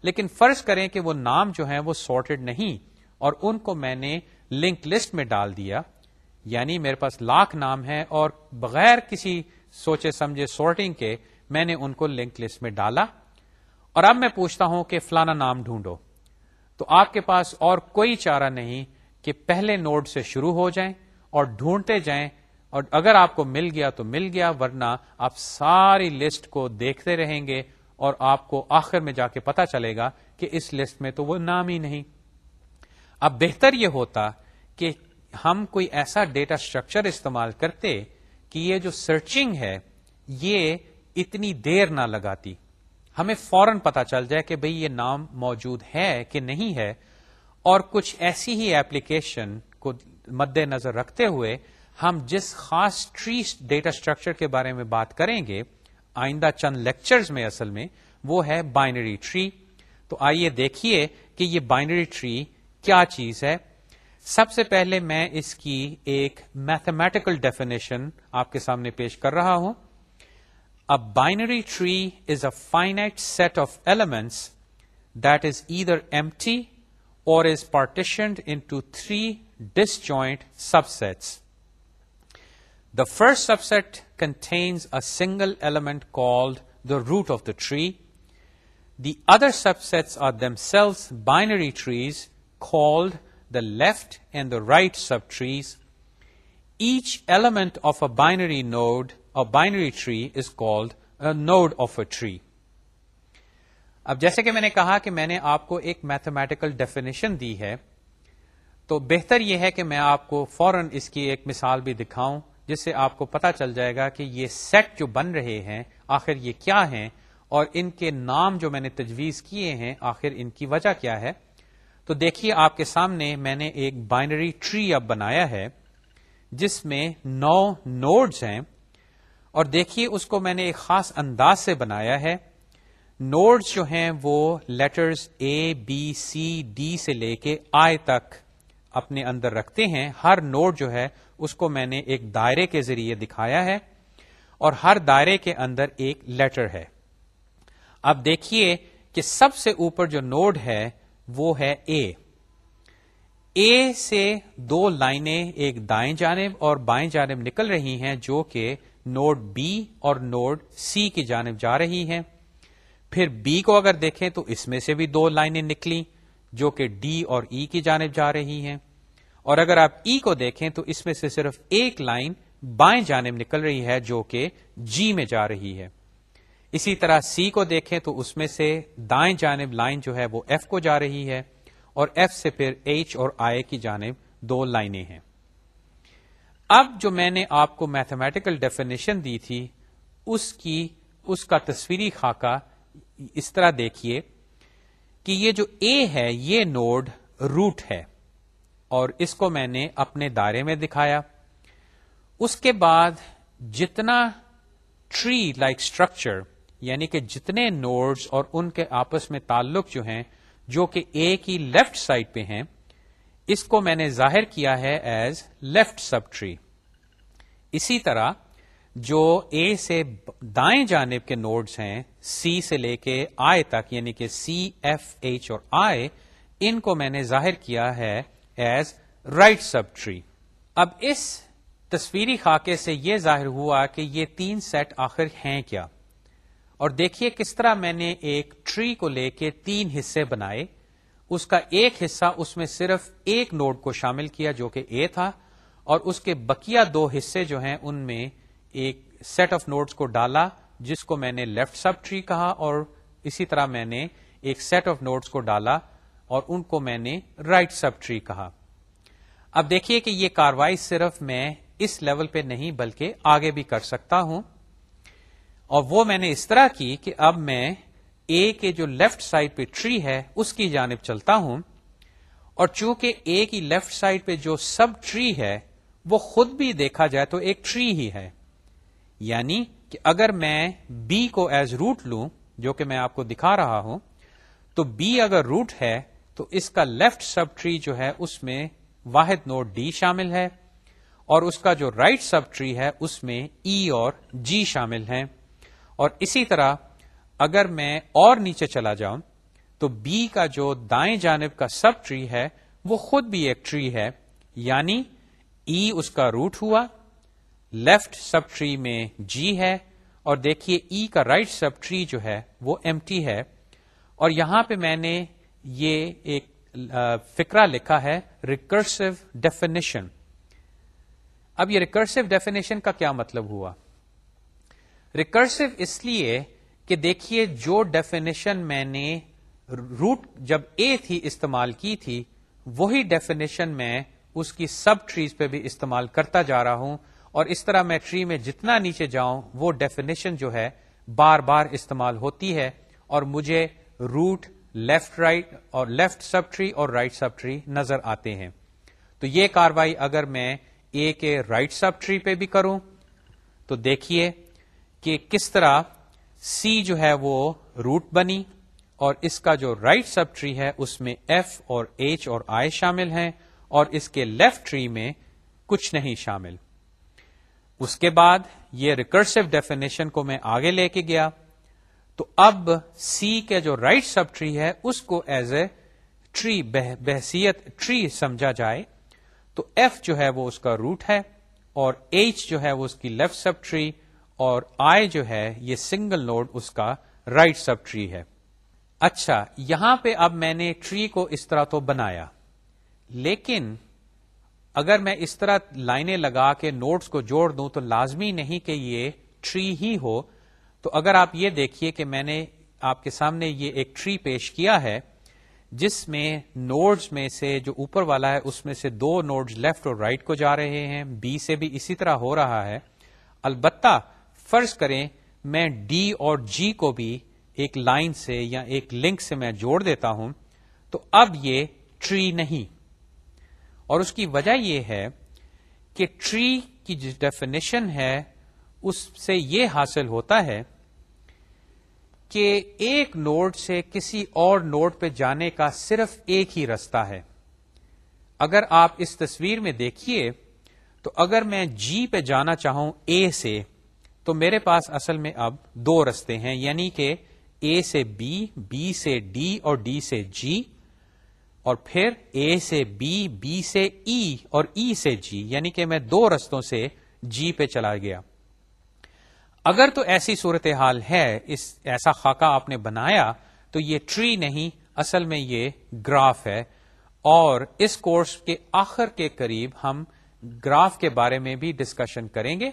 لیکن فرض کریں کہ وہ نام جو ہیں وہ سارٹیڈ نہیں اور ان کو میں نے لنک لسٹ میں ڈال دیا یعنی میرے پاس لاکھ نام ہے اور بغیر کسی سوچے سمجھے سارٹنگ کے میں نے ان کو لنک لسٹ میں ڈالا اور اب میں پوچھتا ہوں کہ فلانا نام ڈھونڈو تو آپ کے پاس اور کوئی چارہ نہیں کہ پہلے نوڈ سے شروع ہو جائیں اور ڈھونڈتے جائیں اور اگر آپ کو مل گیا تو مل گیا ورنہ آپ ساری لسٹ کو دیکھتے رہیں گے اور آپ کو آخر میں جا کے پتا چلے گا کہ اس لسٹ میں تو وہ نام ہی نہیں اب بہتر یہ ہوتا کہ ہم کوئی ایسا ڈیٹا اسٹرکچر استعمال کرتے کہ یہ جو سرچنگ ہے یہ اتنی دیر نہ لگاتی ہمیں فوراً پتا چل جائے کہ بھئی یہ نام موجود ہے کہ نہیں ہے اور کچھ ایسی ہی ایپلیکیشن کو مد نظر رکھتے ہوئے ہم جس خاص ٹری ڈیٹا اسٹرکچر کے بارے میں بات کریں گے آئندہ چند لیکچرز میں اصل میں وہ ہے بائنری ٹری تو آئیے دیکھیے کہ یہ بائنری ٹری کیا چیز ہے سب سے پہلے میں اس کی ایک میتھمیٹیکل ڈیفینیشن آپ کے سامنے پیش کر رہا ہوں A binary tree is a finite set of elements that is either empty or is partitioned into three disjoint subsets. The first subset contains a single element called the root of the tree. The other subsets are themselves binary trees called the left and the right subtrees. Each element of a binary node binary tree is called node of a tree اب جیسے کہ میں نے کہا کہ میں نے آپ کو ایک میتھمیٹیکل ڈیفینیشن دی ہے تو بہتر یہ ہے کہ میں آپ کو فوراً اس کی ایک مثال بھی دکھاؤں جس سے آپ کو پتا چل جائے گا کہ یہ سیٹ جو بن رہے ہیں آخر یہ کیا ہیں اور ان کے نام جو میں نے تجویز کیے ہیں آخر ان کی وجہ کیا ہے تو دیکھیے آپ کے سامنے میں نے ایک بائنری ٹری اب بنایا ہے جس میں نو نوڈز ہیں اور دیکھیے اس کو میں نے ایک خاص انداز سے بنایا ہے نوڈز جو ہیں وہ letters A B C D سے لے کے آئے تک اپنے اندر رکھتے ہیں ہر نوڈ جو ہے اس کو میں نے ایک دائرے کے ذریعے دکھایا ہے اور ہر دائرے کے اندر ایک لیٹر ہے اب دیکھیے کہ سب سے اوپر جو نوڈ ہے وہ ہے اے اے سے دو لائنیں ایک دائیں جانب اور بائیں جانب نکل رہی ہیں جو کہ نوڈ بی اور نوڈ سی کی جانب جا رہی ہیں پھر بی کو اگر دیکھیں تو اس میں سے بھی دو لائنیں نکلی جو کہ ڈی اور ای e کی جانب جا رہی ہیں اور اگر آپ ای e کو دیکھیں تو اس میں سے صرف ایک لائن بائیں جانب نکل رہی ہے جو کہ جی میں جا رہی ہے اسی طرح سی کو دیکھیں تو اس میں سے دائیں جانب لائن جو ہے وہ ایف کو جا رہی ہے اور ایف سے پھر ایچ اور آئی کی جانب دو لائنیں ہیں اب جو میں نے آپ کو میتھمیٹیکل ڈیفینیشن دی تھی اس کی اس کا تصویری خاکہ اس طرح دیکھیے کہ یہ جو اے ہے یہ نوڈ روٹ ہے اور اس کو میں نے اپنے دائرے میں دکھایا اس کے بعد جتنا ٹری لائک اسٹرکچر یعنی کہ جتنے نوڈز اور ان کے آپس میں تعلق جو ہیں جو کہ اے کی لیفٹ سائڈ پہ ہیں اس کو میں نے ظاہر کیا ہے ایز لیفٹ سب ٹری اسی طرح جو اے سے دائیں جانب کے نوڈز ہیں سی سے لے کے آئے تک یعنی کہ سی ایف ایچ اور آئے ان کو میں نے ظاہر کیا ہے ایز رائٹ سب ٹری اب اس تصویری خاکے سے یہ ظاہر ہوا کہ یہ تین سیٹ آخر ہیں کیا اور دیکھیے کس طرح میں نے ایک ٹری کو لے کے تین حصے بنائے اس کا ایک حصہ اس میں صرف ایک نوڈ کو شامل کیا جو کہ اے تھا اور اس کے بکیا دو حصے جو ہیں ان میں ایک سیٹ آف نوڈز کو ڈالا جس کو میں نے لیفٹ سب ٹری کہا اور اسی طرح میں نے ایک سیٹ آف نوٹس کو ڈالا اور ان کو میں نے رائٹ سب ٹری کہا اب دیکھیے کہ یہ کاروائی صرف میں اس لیول پہ نہیں بلکہ آگے بھی کر سکتا ہوں اور وہ میں نے اس طرح کی کہ اب میں اے کے جو لیفٹ سائڈ پہ ٹری ہے اس کی جانب چلتا ہوں اور چونکہ اے کی لیفٹ سائڈ پہ جو سب ٹری ہے وہ خود بھی دیکھا جائے تو ایک ٹری ہی ہے یعنی کہ اگر میں بی کو ایز روٹ لوں جو کہ میں آپ کو دکھا رہا ہوں تو بی اگر روٹ ہے تو اس کا لیفٹ سب ٹری جو ہے اس میں واحد نوٹ ڈی شامل ہے اور اس کا جو رائٹ سب ٹری ہے اس میں ای e اور جی شامل ہیں اور اسی طرح اگر میں اور نیچے چلا جاؤں تو بی کا جو دائیں جانب کا سب ٹری ہے وہ خود بھی ایک ٹری ہے یعنی ای اس کا روٹ ہوا لیفٹ سب ٹری میں جی ہے اور دیکھیے ای کا رائٹ سب ٹری جو ہے وہ ایم ٹی ہے اور یہاں پہ میں نے یہ ایک فکرہ لکھا ہے ریکرسو ڈیفینیشن اب یہ ریکرسو ڈیفینیشن کا کیا مطلب ہوا ریکرسو اس لیے کہ دیکھیے جو ڈیفینیشن میں نے روٹ جب اے تھی استعمال کی تھی وہی ڈیفینیشن میں اس کی سب ٹریز پہ بھی استعمال کرتا جا رہا ہوں اور اس طرح میں ٹری میں جتنا نیچے جاؤں وہ ڈیفینیشن جو ہے بار بار استعمال ہوتی ہے اور مجھے روٹ لیفٹ رائٹ اور لیفٹ سب ٹری اور رائٹ سب ٹری نظر آتے ہیں تو یہ کاروائی اگر میں اے کے رائٹ سب ٹری پہ بھی کروں تو دیکھیے کہ کس طرح سی جو ہے وہ روٹ بنی اور اس کا جو رائٹ سب ٹری ہے اس میں ایف اور ایچ اور آئی شامل ہیں اور اس کے لیفٹ ٹری میں کچھ نہیں شامل اس کے بعد یہ ریکرسو ڈیفینیشن کو میں آگے لے کے گیا تو اب سی کے جو رائٹ سب ٹری ہے اس کو ایز اے ٹری بحثیت ٹری سمجھا جائے تو ایف جو ہے وہ اس کا روٹ ہے اور ایچ جو ہے وہ اس کی لیفٹ سب ٹری اور آئے جو ہے یہ سنگل نوڈ اس کا رائٹ سب ٹری ہے اچھا یہاں پہ اب میں نے ٹری کو اس طرح تو بنایا لیکن اگر میں اس طرح لائنیں لگا کے نوٹس کو جوڑ دوں تو لازمی نہیں کہ یہ ٹری ہی ہو تو اگر آپ یہ دیکھیے کہ میں نے آپ کے سامنے یہ ایک ٹری پیش کیا ہے جس میں نوڈز میں سے جو اوپر والا ہے اس میں سے دو نوڈز لیفٹ اور رائٹ right کو جا رہے ہیں بی سے بھی اسی طرح ہو رہا ہے البتہ فرض کریں میں ڈی اور جی کو بھی ایک لائن سے یا ایک لنک سے میں جوڑ دیتا ہوں تو اب یہ ٹری نہیں اور اس کی وجہ یہ ہے کہ ٹری کی جو ڈیفینیشن ہے اس سے یہ حاصل ہوتا ہے کہ ایک نوڈ سے کسی اور نوڈ پہ جانے کا صرف ایک ہی رستہ ہے اگر آپ اس تصویر میں دیکھیے تو اگر میں جی پہ جانا چاہوں اے سے تو میرے پاس اصل میں اب دو رستے ہیں یعنی کہ اے سے بی بی سے ڈی اور ڈی سے جی اور پھر اے سے بی بی سے ای e اور ای e سے جی یعنی کہ میں دو رستوں سے جی پہ چلا گیا اگر تو ایسی صورت حال ہے ایسا خاکہ آپ نے بنایا تو یہ ٹری نہیں اصل میں یہ گراف ہے اور اس کورس کے آخر کے قریب ہم گراف کے بارے میں بھی ڈسکشن کریں گے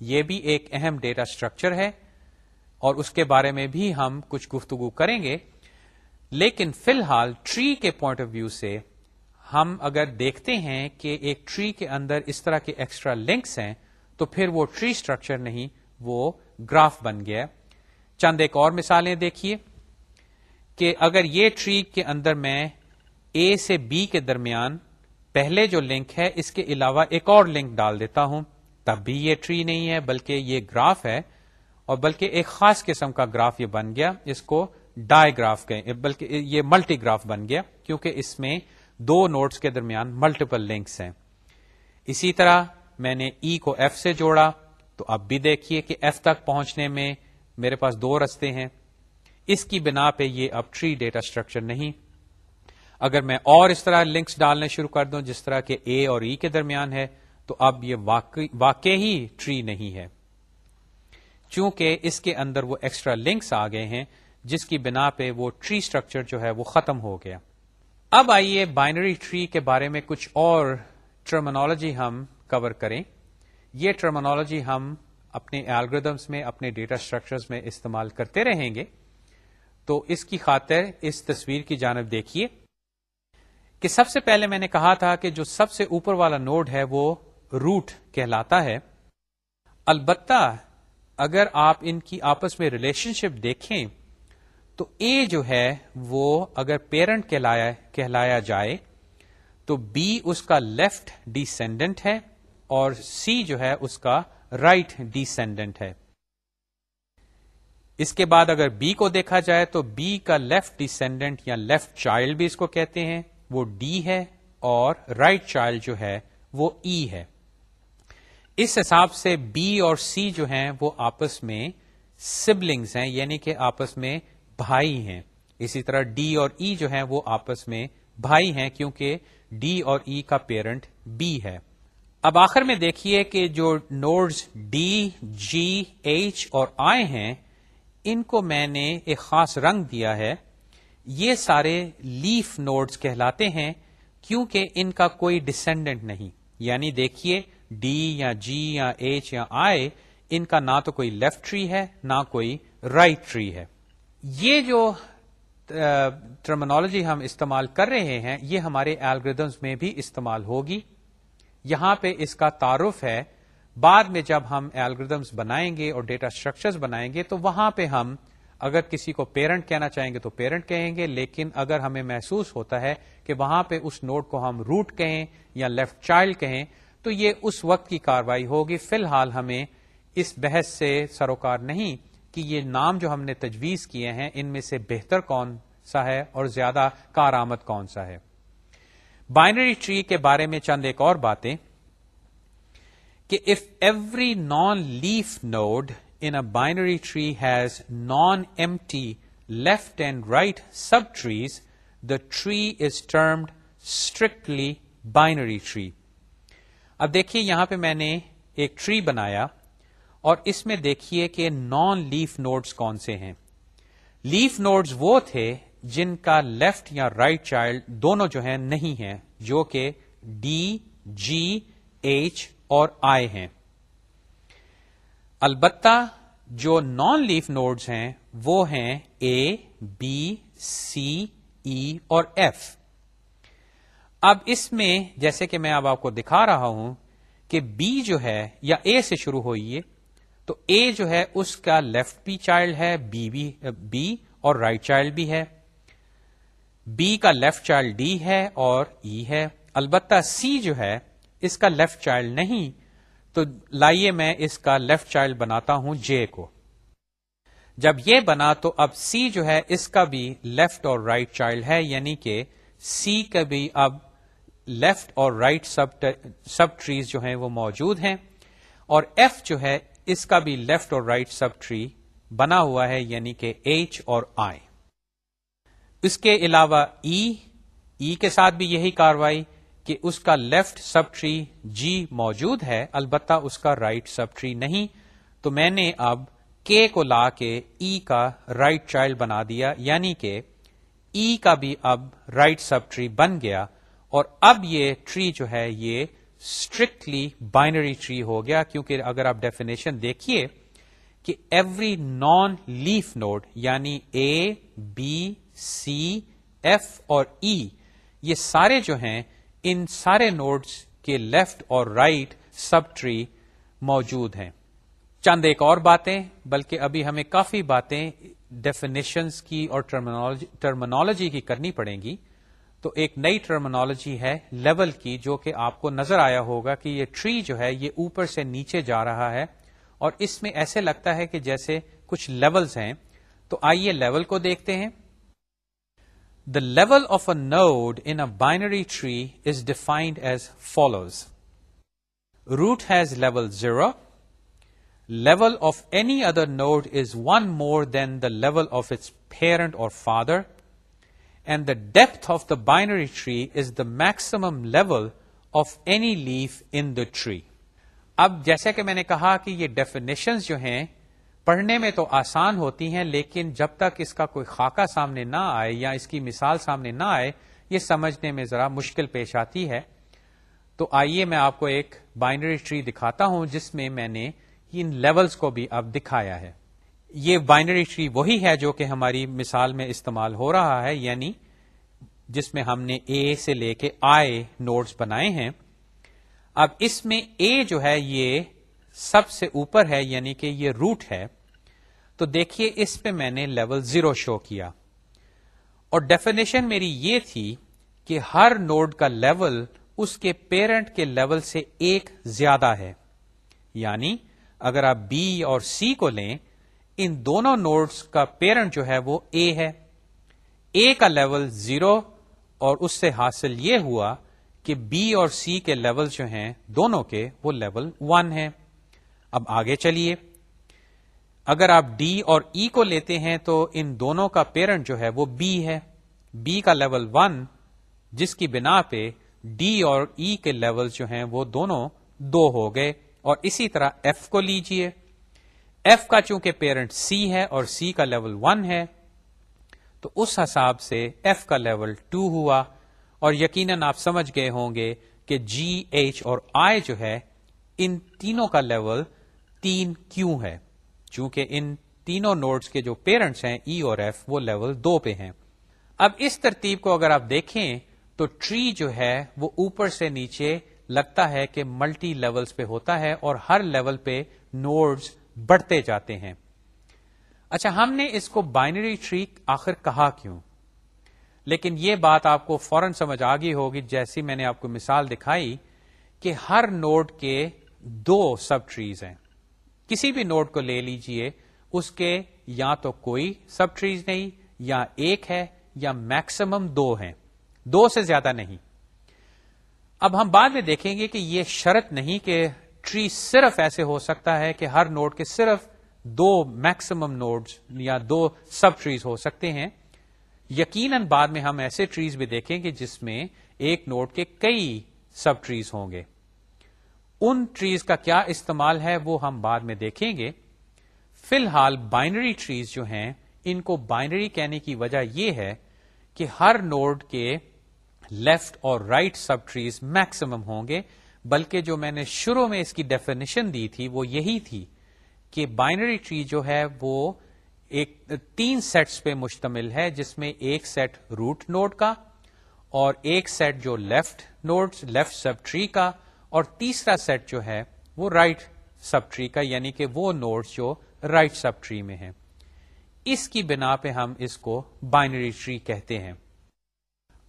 یہ بھی ایک اہم ڈیٹا اسٹرکچر ہے اور اس کے بارے میں بھی ہم کچھ گفتگو کریں گے لیکن فی الحال ٹری کے پوائنٹ آف ویو سے ہم اگر دیکھتے ہیں کہ ایک ٹری کے اندر اس طرح کے ایکسٹرا لنکس ہیں تو پھر وہ ٹری اسٹرکچر نہیں وہ گراف بن گیا چند ایک اور مثالیں دیکھیے کہ اگر یہ ٹری کے اندر میں اے سے بی کے درمیان پہلے جو لنک ہے اس کے علاوہ ایک اور لنک ڈال دیتا ہوں تب بھی یہ ٹری نہیں ہے بلکہ یہ گراف ہے اور بلکہ ایک خاص قسم کا گراف یہ بن گیا اس کو ڈائی کہیں بلکہ یہ ملٹی گراف بن گیا کیونکہ اس میں دو نوٹس کے درمیان ملٹیپل لنکس ہیں اسی طرح میں نے ای e کو ایف سے جوڑا تو اب بھی دیکھیے کہ ایف تک پہنچنے میں میرے پاس دو رستے ہیں اس کی بنا پہ یہ اب ٹری ڈیٹا اسٹرکچر نہیں اگر میں اور اس طرح لنکس ڈالنے شروع کر دوں جس طرح کہ اے اور ای e کے درمیان ہے تو اب یہ واقع ہی ٹری نہیں ہے چونکہ اس کے اندر وہ ایکسٹرا لنکس آ گئے ہیں جس کی بنا پہ وہ ٹری اسٹرکچر جو ہے وہ ختم ہو گیا اب آئیے بائنری ٹری کے بارے میں کچھ اور ٹرمنالوجی ہم کور کریں یہ ٹرمنالوجی ہم اپنے ایلگردمس میں اپنے ڈیٹا اسٹرکچر میں استعمال کرتے رہیں گے تو اس کی خاطر اس تصویر کی جانب دیکھیے کہ سب سے پہلے میں نے کہا تھا کہ جو سب سے اوپر والا نوڈ ہے وہ روٹ کہلاتا ہے البتہ اگر آپ ان کی آپس میں ریلیشن شپ دیکھیں تو اے جو ہے وہ اگر پیرنٹ کہلایا کہلایا جائے تو بی اس کا لیفٹ ڈیسینڈنٹ ہے اور سی جو ہے اس کا رائٹ right ڈیسینڈنٹ ہے اس کے بعد اگر بی کو دیکھا جائے تو بی کا لیفٹ ڈیسینڈنٹ یا لیفٹ چائلڈ بھی اس کو کہتے ہیں وہ ڈی ہے اور رائٹ right چائلڈ جو ہے وہ ای e ہے اس حساب سے بی اور سی جو ہیں وہ آپس میں سبلنگز ہیں یعنی کہ آپس میں بھائی ہیں اسی طرح ڈی اور ای e جو ہیں وہ آپس میں بھائی ہیں کیونکہ ڈی اور ای e کا پیرنٹ بی ہے اب آخر میں دیکھیے کہ جو نوڈز ڈی جی ایچ اور آئے ہیں ان کو میں نے ایک خاص رنگ دیا ہے یہ سارے لیف نوڈز کہلاتے ہیں کیونکہ ان کا کوئی ڈسینڈنٹ نہیں یعنی دیکھیے ڈی یا جی یا ایچ یا آئی ان کا نہ تو کوئی لیفٹ ٹری ہے نہ کوئی رائٹ right ٹری ہے یہ جو ٹرمنالوجی ہم استعمال کر رہے ہیں یہ ہمارے ایلگردمس میں بھی استعمال ہوگی یہاں پہ اس کا تعارف ہے بعد میں جب ہم ایلگردمس بنائیں گے اور ڈیٹا اسٹرکچرز بنائیں گے تو وہاں پہ ہم اگر کسی کو پیرنٹ کہنا چاہیں گے تو پیرنٹ کہیں گے لیکن اگر ہمیں محسوس ہوتا ہے کہ وہاں پہ اس نوٹ کو ہم روٹ کہیں یا لیفٹ چائلڈ کہیں تو یہ اس وقت کی کاروائی ہوگی فی الحال ہمیں اس بحث سے سروکار نہیں کہ یہ نام جو ہم نے تجویز کیے ہیں ان میں سے بہتر کون سا ہے اور زیادہ کارآمد کون سا ہے بائنری ٹری کے بارے میں چند ایک اور باتیں کہ if every non leaf node in binary tree has non empty left and right subtrees the tree is termed strictly binary tree اب دیکھیے یہاں پہ میں نے ایک ٹری بنایا اور اس میں دیکھیے کہ نان لیف نوڈز کون سے ہیں لیف نوڈز وہ تھے جن کا لیفٹ یا رائٹ right چائلڈ دونوں جو ہیں نہیں ہیں جو کہ ڈی جی ایچ اور آئی ہیں البتہ جو نان لیف نوڈز ہیں وہ ہیں اے بی سی ای اور ایف اب اس میں جیسے کہ میں اب آپ کو دکھا رہا ہوں کہ بی جو ہے یا اے سے شروع ہوئیے تو اے جو ہے اس کا لیفٹ بھی چائلڈ ہے بی بی اور رائٹ right چائلڈ بھی ہے بی کا لیفٹ چائلڈ ڈی ہے اور ای e ہے البتہ سی جو ہے اس کا لیفٹ چائلڈ نہیں تو لائیے میں اس کا لیفٹ چائلڈ بناتا ہوں جے کو جب یہ بنا تو اب سی جو ہے اس کا بھی لیفٹ اور رائٹ چائلڈ ہے یعنی کہ سی کا بھی اب لیفٹ اور رائٹ سب سب جو ہیں وہ موجود ہیں اور ایف جو ہے اس کا بھی لیفٹ اور رائٹ سب ٹری بنا ہوا ہے یعنی کہ ایچ اور آئی اس کے علاوہ ای e, e کے ساتھ بھی یہی کاروائی کہ اس کا لیفٹ سب ٹری جی موجود ہے البتہ اس کا رائٹ سب ٹری نہیں تو میں نے اب کے کو لا کے ای e کا رائٹ right چائلڈ بنا دیا یعنی کہ ای کا بھی اب رائٹ سب ٹری بن گیا اور اب یہ ٹری جو ہے یہ اسٹرکٹلی بائنری ٹری ہو گیا کیونکہ اگر آپ ڈیفینیشن دیکھیے کہ ایوری نان لیف نوڈ یعنی اے بی سی ایف اور ای e، یہ سارے جو ہیں ان سارے نوڈس کے لیفٹ اور رائٹ سب ٹری موجود ہیں چند ایک اور باتیں بلکہ ابھی ہمیں کافی باتیں ڈیفینیشنز کی اور ٹرمنالوجی کی کرنی پڑیں گی تو ایک نئی ٹرمنالوجی ہے لیول کی جو کہ آپ کو نظر آیا ہوگا کہ یہ ٹری جو ہے یہ اوپر سے نیچے جا رہا ہے اور اس میں ایسے لگتا ہے کہ جیسے کچھ لیولز ہیں تو آئیے لیول کو دیکھتے ہیں the level of a node in binary tree is defined as follows root has level zero level of any other node is one more than the level of its parent or father and the depth of the binary tree is the maximum level of any leaf in the tree اب جیسے کہ میں نے کہا کہ یہ definition جو ہیں پڑھنے میں تو آسان ہوتی ہیں لیکن جب تک اس کا کوئی خاکہ سامنے نہ آئے یا اس کی مثال سامنے نہ آئے یہ سمجھنے میں ذرا مشکل پیش آتی ہے تو آئیے میں آپ کو ایک بائنری ٹری دکھاتا ہوں جس میں میں نے ان لیولز کو بھی اب دکھایا ہے یہ بائنری ٹری وہی ہے جو کہ ہماری مثال میں استعمال ہو رہا ہے یعنی جس میں ہم نے اے سے لے کے آئے نوٹس بنائے ہیں اب اس میں اے جو ہے یہ سب سے اوپر ہے یعنی کہ یہ روٹ ہے تو دیکھیے اس پہ میں نے لیول زیرو شو کیا اور ڈیفینیشن میری یہ تھی کہ ہر نوڈ کا لیول اس کے پیرنٹ کے لیول سے ایک زیادہ ہے یعنی اگر آپ بی اور سی کو لیں ان دونوں نوڈس کا پیرنٹ جو ہے وہ اے ہے اے کا لیول زیرو اور اس سے حاصل یہ ہوا کہ بی اور سی کے لیول جو ہیں دونوں کے وہ لیول ون ہے اب آگے چلیے اگر آپ ڈی اور ای e کو لیتے ہیں تو ان دونوں کا پیرنٹ جو ہے وہ بی ہے بی کا لیول ون جس کی بنا پہ ڈی اور ای e کے لیول جو ہیں وہ دونوں دو ہو گئے اور اسی طرح ایف کو لیجئے ایف کا چونکہ پیرنٹ سی ہے اور سی کا لیول ون ہے تو اس حساب سے ایف کا لیول ٹو ہوا اور یقیناً آپ سمجھ گئے ہوں گے کہ جی ایچ اور آئی جو ہے ان تینوں کا لیول تین کیوں ہے چونکہ ان تینوں نوٹس کے جو پیرنٹس ہیں ای e اور ایف وہ لیول دو پہ ہیں اب اس ترتیب کو اگر آپ دیکھیں تو ٹری جو ہے وہ اوپر سے نیچے لگتا ہے کہ ملٹی لیولز پہ ہوتا ہے اور ہر لیول پہ نوڈز بڑھتے جاتے ہیں اچھا ہم نے اس کو بائنری ٹری آخر کہا کیوں لیکن یہ بات آپ کو فوراً سمجھ آ گئی ہوگی جیسی میں نے آپ کو مثال دکھائی کہ ہر نوڈ کے دو سب ٹریز ہیں کسی بھی نوڈ کو لے لیجئے اس کے یا تو کوئی سب ٹریز نہیں یا ایک ہے یا میکسیمم دو ہیں دو سے زیادہ نہیں اب ہم بعد میں دیکھیں گے کہ یہ شرط نہیں کہ ٹری صرف ایسے ہو سکتا ہے کہ ہر نوڈ کے صرف دو میکسیمم نوڈ یا دو سب ٹریز ہو سکتے ہیں یقیناً بعد میں ہم ایسے ٹریز بھی دیکھیں گے جس میں ایک نوڈ کے کئی سب ٹریز ہوں گے ان ٹریز کا کیا استعمال ہے وہ ہم بعد میں دیکھیں گے فی الحال بائنری ٹریز جو ہیں ان کو بائنری کہنے کی وجہ یہ ہے کہ ہر نوڈ کے لیفٹ اور رائٹ سب ٹریز میکسیمم ہوں گے بلکہ جو میں نے شروع میں اس کی ڈیفینیشن دی تھی وہ یہی تھی کہ بائنری ٹری جو ہے وہ ایک تین سیٹس پہ مشتمل ہے جس میں ایک سیٹ روٹ نوڈ کا اور ایک سیٹ جو left node left subtree کا اور تیسرا سیٹ جو ہے وہ رائٹ سب ٹری کا یعنی کہ وہ نوڈز جو رائٹ سب ٹری میں ہیں اس کی بنا پہ ہم اس کو بائنری ٹری کہتے ہیں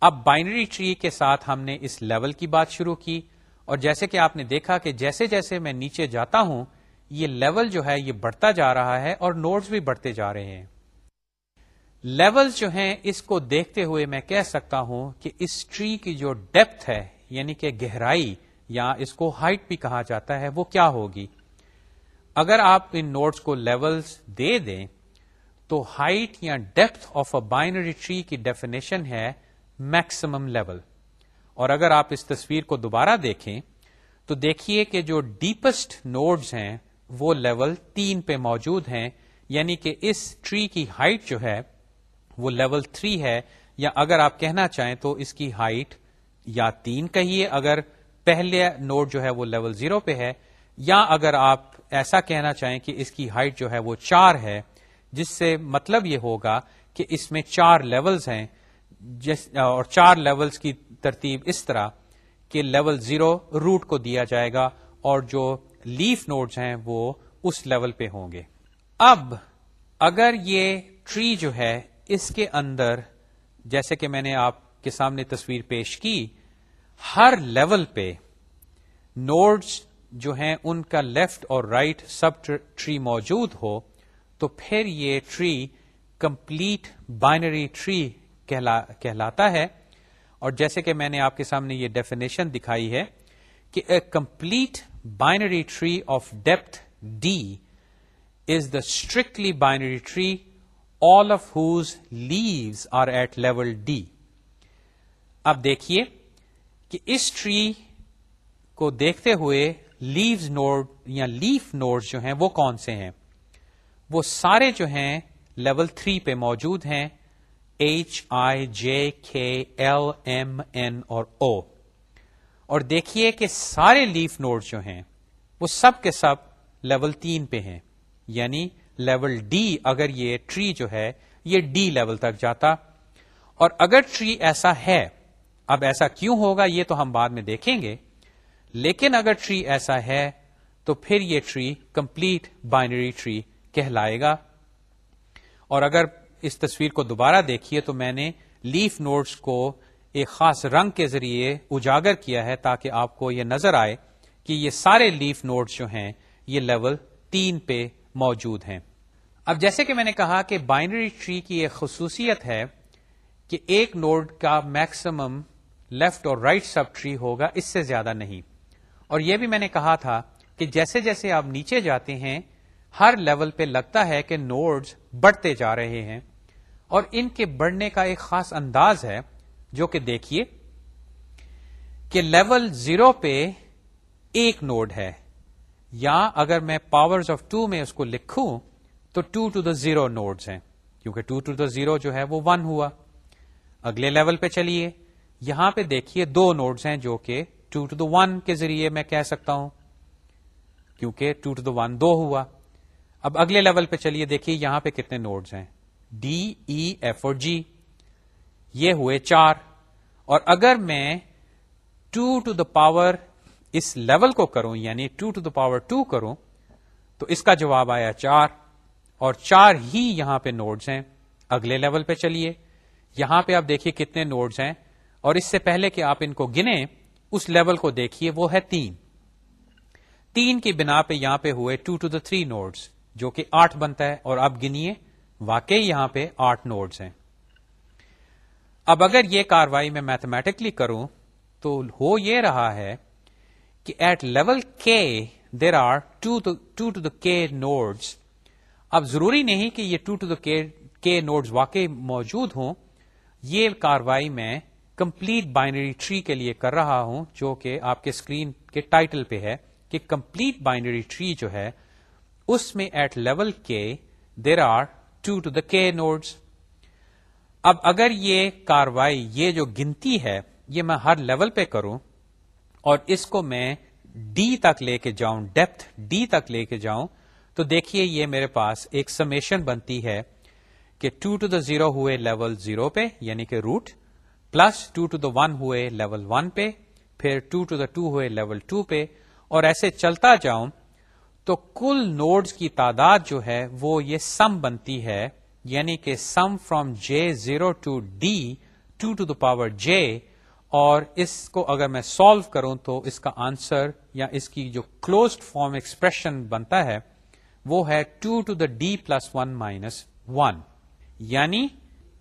اب بائنری ٹری کے ساتھ ہم نے اس لیول کی بات شروع کی اور جیسے کہ آپ نے دیکھا کہ جیسے جیسے میں نیچے جاتا ہوں یہ لیول جو ہے یہ بڑھتا جا رہا ہے اور نوٹس بھی بڑھتے جا رہے ہیں لیول جو ہیں اس کو دیکھتے ہوئے میں کہہ سکتا ہوں کہ اس ٹری کی جو ڈیپتھ ہے یعنی کہ گہرائی یا اس کو ہائٹ بھی کہا جاتا ہے وہ کیا ہوگی اگر آپ ان نوٹس کو لیولز دے دیں تو ہائٹ یا depth of a binary tree کی ڈیفینیشن ہے میکسیمم لیول اور اگر آپ اس تصویر کو دوبارہ دیکھیں تو دیکھیے کہ جو ڈیپسٹ نوڈز ہیں وہ لیول تین پہ موجود ہیں یعنی کہ اس ٹری کی ہائٹ جو ہے وہ لیول تھری ہے یا اگر آپ کہنا چاہیں تو اس کی ہائٹ یا تین کہیے اگر پہلے نوڈ جو ہے وہ لیول زیرو پہ ہے یا اگر آپ ایسا کہنا چاہیں کہ اس کی ہائٹ جو ہے وہ چار ہے جس سے مطلب یہ ہوگا کہ اس میں چار لیولز ہیں اور چار لیولز کی ترتیب اس طرح کہ لیول زیرو روٹ کو دیا جائے گا اور جو لیف نوڈز ہیں وہ اس لیول پہ ہوں گے اب اگر یہ ٹری جو ہے اس کے اندر جیسے کہ میں نے آپ کے سامنے تصویر پیش کی ہر لیول پہ نوڈز جو ہیں ان کا لیفٹ اور رائٹ سب ٹری موجود ہو تو پھر یہ ٹری کمپلیٹ بائنری ٹری کہلاتا ہے اور جیسے کہ میں نے آپ کے سامنے یہ ڈیفینیشن دکھائی ہے کہ a complete binary tree of depth D is the strictly binary tree all of whose leaves are at level D اب دیکھیے کہ اس ٹری کو دیکھتے ہوئے لیوز نوڈ یا لیف نوڈ جو ہیں وہ کون سے ہیں وہ سارے جو ہیں لیول 3 پہ موجود ہیں ایچ آئی جے کے ایل ایم این اور اور او دیکھیے کہ سارے لیف نوڈ جو ہیں وہ سب کے سب لیول تین پہ ہیں یعنی لیول ڈی اگر یہ ٹری جو ہے یہ ڈی لیول تک جاتا اور اگر ٹری ایسا ہے اب ایسا کیوں ہوگا یہ تو ہم بعد میں دیکھیں گے لیکن اگر ٹری ایسا ہے تو پھر یہ ٹری کمپلیٹ بائنری ٹری کہلائے گا اور اگر اس تصویر کو دوبارہ دیکھیے تو میں نے لیف نوٹس کو ایک خاص رنگ کے ذریعے اجاگر کیا ہے تاکہ آپ کو یہ نظر آئے کہ یہ سارے لیف نوٹس جو ہیں یہ لیول تین پہ موجود ہیں اب جیسے کہ میں نے کہا کہ بائنری ٹری کی ایک خصوصیت ہے کہ ایک نوڈ کا میکسیمم لیفٹ اور رائٹ سب ٹری ہوگا اس سے زیادہ نہیں اور یہ بھی میں نے کہا تھا کہ جیسے جیسے آپ نیچے جاتے ہیں ہر لیول پہ لگتا ہے کہ نوڈز بڑھتے جا رہے ہیں اور ان کے بڑھنے کا ایک خاص انداز ہے جو کہ دیکھیے کہ لیول زیرو پہ ایک نوڈ ہے یا اگر میں پاور آف ٹو میں اس کو لکھوں تو two to the zero nodes ہیں کیونکہ ٹو ٹو دا زیرو جو ہے وہ ون ہوا اگلے لیول پہ چلیے یہاں پہ دیکھیے دو نوڈز ہیں جو کہ ٹو ٹو دا ون کے ذریعے میں کہہ سکتا ہوں کیونکہ ٹو ٹو دا ون دو ہوا اب اگلے لیول پہ چلیے دیکھیے یہاں پہ کتنے نوڈز ہیں ڈی ای ایف جی یہ ہوئے چار اور اگر میں ٹو ٹو دا پاور اس لیول کو کروں یعنی two to the power two کروں تو اس کا جواب آیا چار اور چار ہی یہاں پہ نوڈز ہیں اگلے لیول پہ چلیے یہاں پہ آپ دیکھیے کتنے نوڈز ہیں اور اس سے پہلے کہ آپ ان کو گنیں اس لیول کو دیکھیے وہ ہے تین تین کی بنا پہ یہاں پہ ہوئے two to the three nodes جو کہ آٹھ بنتا ہے اور آپ گنیے واقعی یہاں پہ آٹھ نوڈز ہیں اب اگر یہ کاروائی میں میتھمیٹکلی کروں تو ہو یہ رہا ہے کہ ایٹ لیول کے there are two to the K nodes اب ضروری نہیں کہ یہ two to the K nodes واقعی موجود ہوں یہ کاروائی میں کمپلیٹ بائنری ٹری کے لیے کر رہا ہوں جو کہ آپ کے اسکرین کے ٹائٹل پہ ہے کہ کمپلیٹ بائنری ٹری جو ہے اس میں at level K there are two to the nodes اب اگر یہ کاروائی یہ جو گنتی ہے یہ میں ہر لیول پہ کروں اور اس کو میں ڈی تک لے کے جاؤں ڈیپتھ ڈی تک لے کے جاؤں تو دیکھیے یہ میرے پاس ایک سمیشن بنتی ہے کہ ٹو ٹو دا زیرو ہوئے لیول زیرو پہ یعنی کہ root plus two to the one ہوئے لیول ون پہ پھر ٹو ٹو دا ٹو ہوئے لیول پہ اور ایسے چلتا جاؤں تو کل نوڈز کی تعداد جو ہے وہ یہ سم بنتی ہے یعنی کہ sum from J zero to D two to the power J اور اس کو اگر میں سالو کروں تو اس کا آنسر یا اس کی جو کلوزڈ فارم ایکسپریشن بنتا ہے وہ ہے two to the d plus one minus one یعنی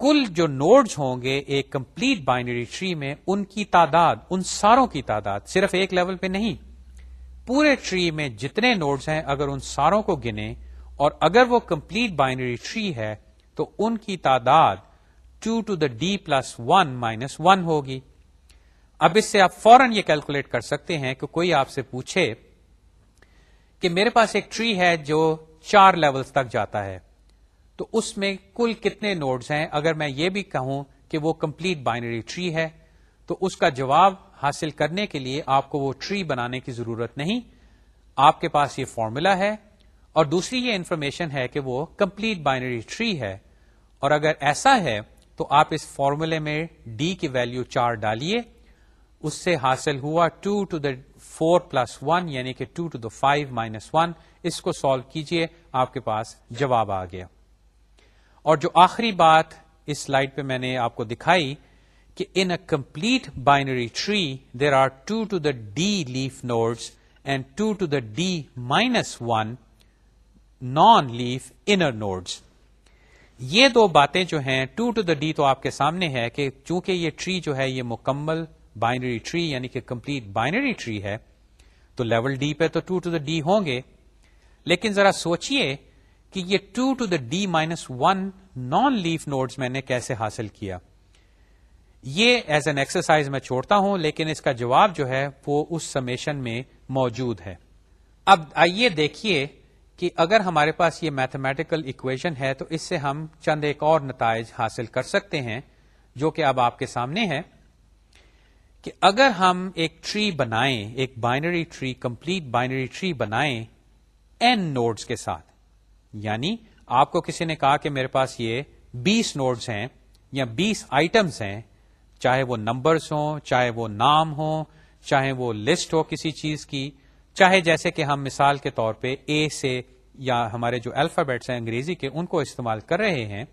کل جو نوڈز ہوں گے ایک کمپلیٹ بائنری ٹری میں ان کی تعداد ان ساروں کی تعداد صرف ایک لیول پہ نہیں پورے ٹری میں جتنے نوڈز ہیں اگر ان ساروں کو گنے اور اگر وہ کمپلیٹ بائنری ٹری ہے تو ان کی تعداد 2 to the d plus one minus one ہوگی اب اس سے آپ فوراً یہ کیلکولیٹ کر سکتے ہیں کہ کوئی آپ سے پوچھے کہ میرے پاس ایک ٹری ہے جو چار لیولز تک جاتا ہے تو اس میں کل کتنے نوڈز ہیں اگر میں یہ بھی کہوں کہ وہ کمپلیٹ بائنری ٹری ہے تو اس کا جواب حاصل کرنے کے لیے آپ کو وہ ٹری بنانے کی ضرورت نہیں آپ کے پاس یہ فارمولا ہے اور دوسری یہ انفارمیشن ہے ہے کہ وہ کمپلیٹ بائنری ٹری اور اگر ایسا ہے تو آپ اس فارمولے میں ڈی کی ویلو چار ڈالیے اس سے حاصل ہوا two to the four plus one یعنی کہ two to the five minus one اس کو سالو کیجئے آپ کے پاس جواب آ گیا اور جو آخری بات اس سلائڈ پہ میں نے آپ کو دکھائی کہ in a complete binary tree there are two to the d leaf nodes and two to the d minus one non leaf inner nodes یہ دو باتیں جو ہیں ٹو ٹو دا ڈی تو آپ کے سامنے ہے کہ چونکہ یہ ٹری جو ہے یہ مکمل بائنری ٹری یعنی کہ کمپلیٹ بائنری ٹری ہے تو لیول ڈی پہ تو ٹو ٹو دا ڈی ہوں گے لیکن ذرا سوچئے کہ یہ two to the d minus one non leaf nodes میں نے کیسے حاصل کیا یہ ایز این ایکسرسائز میں چھوڑتا ہوں لیکن اس کا جواب جو ہے وہ اس سمیشن میں موجود ہے اب آئیے دیکھیے کہ اگر ہمارے پاس یہ میتھمیٹیکل اکویشن ہے تو اس سے ہم چند ایک اور نتائج حاصل کر سکتے ہیں جو کہ اب آپ کے سامنے ہے کہ اگر ہم ایک ٹری بنائیں ایک binary tree complete binary tree بنائیں این نوڈز کے ساتھ یعنی آپ کو کسی نے کہا کہ میرے پاس یہ بیس نوڈز ہیں یا بیس آئٹمس ہیں چاہے وہ نمبرس ہوں چاہے وہ نام ہو چاہے وہ لسٹ ہو کسی چیز کی چاہے جیسے کہ ہم مثال کے طور پہ اے سے یا ہمارے جو الفابیٹس ہیں انگریزی کے ان کو استعمال کر رہے ہیں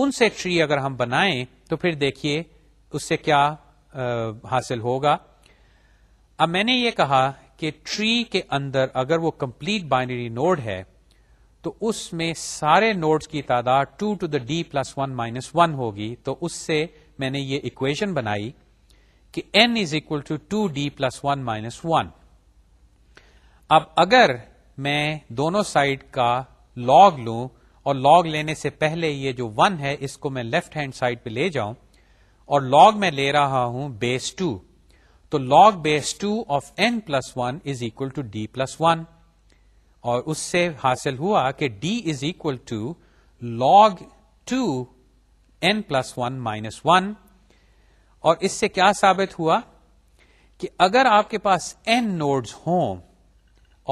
ان سے ٹری اگر ہم بنائیں تو پھر دیکھیے اس سے کیا حاصل ہوگا اب میں نے یہ کہا کہ ٹری کے اندر اگر وہ کمپلیٹ بائنری نوڈ ہے تو اس میں سارے نوڈز کی تعداد 2 to the d plus one minus one ہوگی تو اس سے میں نے یہ اکویشن بنائی کہ n is equal two to d plus one minus one اب اگر میں دونوں سائڈ کا لاگ لوں اور لاگ لینے سے پہلے یہ جو 1 ہے اس کو میں لیفٹ ہینڈ سائڈ پہ لے جاؤں اور لاگ میں لے رہا ہوں بیس 2 تو log base 2 of n plus one is equal to d plus one اور اس سے حاصل ہوا کہ d is equal to log 2 plus one minus one اور اس سے کیا ثابت ہوا کہ اگر آپ کے پاس این نوڈز ہوں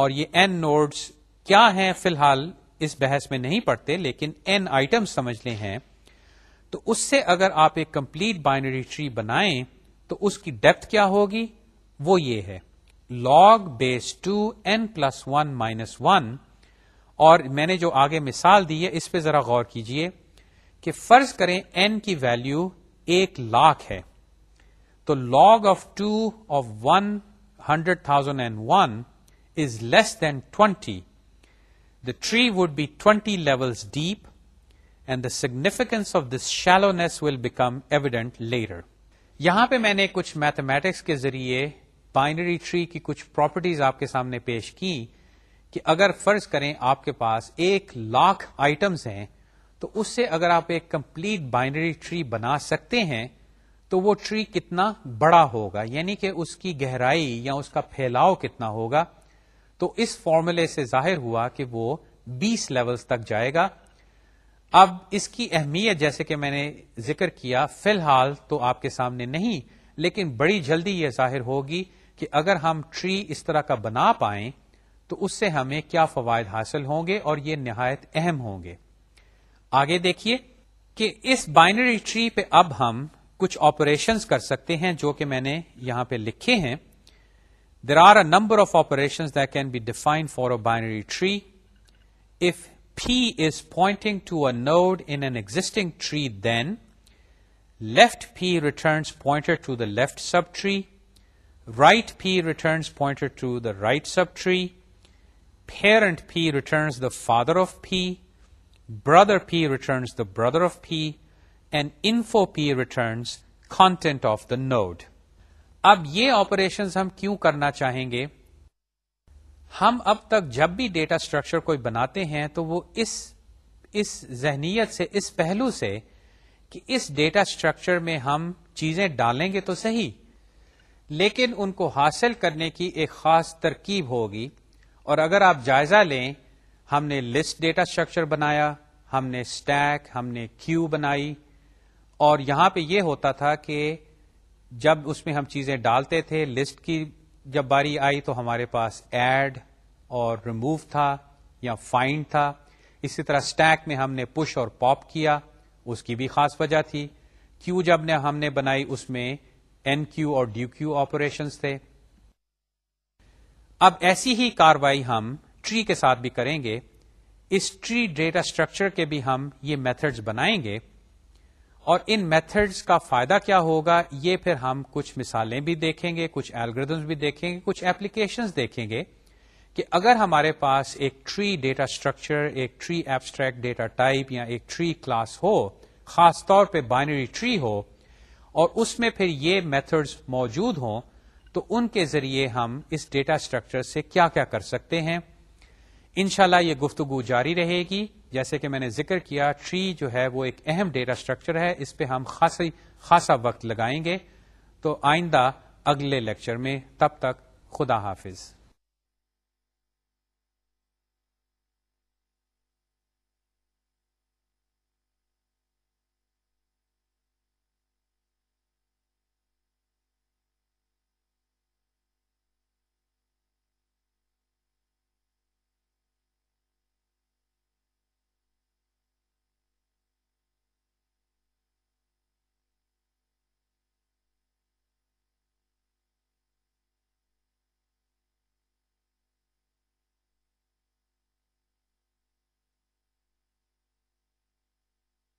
اور یہ این نوڈز کیا ہیں فی الحال اس بحث میں نہیں پڑتے لیکن این آئٹم سمجھ لے ہیں تو اس سے اگر آپ ایک کمپلیٹ بائنری ٹری بنائیں تو اس کی ڈیپتھ کیا ہوگی وہ یہ ہے log base two n plus one minus one اور میں نے جو آگے مثال دی ہے اس پہ ذرا غور کیجئے کہ فرض کریں این کی ویلو ایک لاکھ ہے تو log of two of one hundred thousand and one is less than twenty the tree would be twenty levels deep and the significance of this shallowness will become evident layer یہاں پہ میں نے کچھ mathematics کے ذریعے binary tree کی کچھ properties آپ کے سامنے پیش کی کہ اگر فرض کریں آپ کے پاس ایک لاکھ آئٹمس ہیں تو اس سے اگر آپ ایک کمپلیٹ بائنری ٹری بنا سکتے ہیں تو وہ ٹری کتنا بڑا ہوگا یعنی کہ اس کی گہرائی یا اس کا پھیلاؤ کتنا ہوگا تو اس فارمولے سے ظاہر ہوا کہ وہ بیس لیولز تک جائے گا اب اس کی اہمیت جیسے کہ میں نے ذکر کیا فی الحال تو آپ کے سامنے نہیں لیکن بڑی جلدی یہ ظاہر ہوگی کہ اگر ہم ٹری اس طرح کا بنا پائیں تو اس سے ہمیں کیا فوائد حاصل ہوں گے اور یہ نہایت اہم ہوں گے آگے دیکھیے کہ اس بائنری ٹری پہ اب ہم کچھ آپریشنس کر سکتے ہیں جو کہ میں نے یہاں پہ لکھے ہیں there are a number of operation that can be define for a binary tree if p is pointing to a node in an existing tree then left p returns pointer to the left subtree right p returns pointer to the right subtree parent p returns the father of p brother p returns the brother of p and info p returns content of the node اب یہ operations ہم کیوں کرنا چاہیں گے ہم اب تک جب بھی ڈیٹا اسٹرکچر کوئی بناتے ہیں تو وہ اس اس ذہنیت سے اس پہلو سے کہ اس ڈیٹا اسٹرکچر میں ہم چیزیں ڈالیں گے تو صحیح لیکن ان کو حاصل کرنے کی ایک خاص ترکیب ہوگی اور اگر آپ جائزہ لیں ہم نے لسٹ ڈیٹا اسٹرکچر بنایا ہم نے اسٹیک ہم نے کیو بنائی اور یہاں پہ یہ ہوتا تھا کہ جب اس میں ہم چیزیں ڈالتے تھے لسٹ کی جب باری آئی تو ہمارے پاس ایڈ اور ریموو تھا یا فائنڈ تھا اسی طرح اسٹیک میں ہم نے پش اور پاپ کیا اس کی بھی خاص وجہ تھی کیو جب نے ہم نے بنائی اس میں این کیو اور ڈیو کیو آپریشنس تھے اب ایسی ہی کاروائی ہم ٹری کے ساتھ بھی کریں گے اس ٹری ڈیٹا اسٹرکچر کے بھی ہم یہ میتھڈز بنائیں گے اور ان میتھڈز کا فائدہ کیا ہوگا یہ پھر ہم کچھ مثالیں بھی دیکھیں گے کچھ ایلگردمز بھی دیکھیں گے کچھ ایپلیکیشنز دیکھیں گے کہ اگر ہمارے پاس ایک ٹری ڈیٹا اسٹرکچر ایک ٹری ایبسٹریکٹ ڈیٹا ٹائپ یا ایک ٹری کلاس ہو خاص طور پہ بائنری ٹری ہو اور اس میں پھر یہ میتھڈز موجود ہوں تو ان کے ذریعے ہم اس ڈیٹا اسٹرکچر سے کیا کیا کر سکتے ہیں انشاءاللہ یہ گفتگو جاری رہے گی جیسے کہ میں نے ذکر کیا ٹری جو ہے وہ ایک اہم ڈیٹا اسٹرکچر ہے اس پہ ہم خاصی خاصا وقت لگائیں گے تو آئندہ اگلے لیکچر میں تب تک خدا حافظ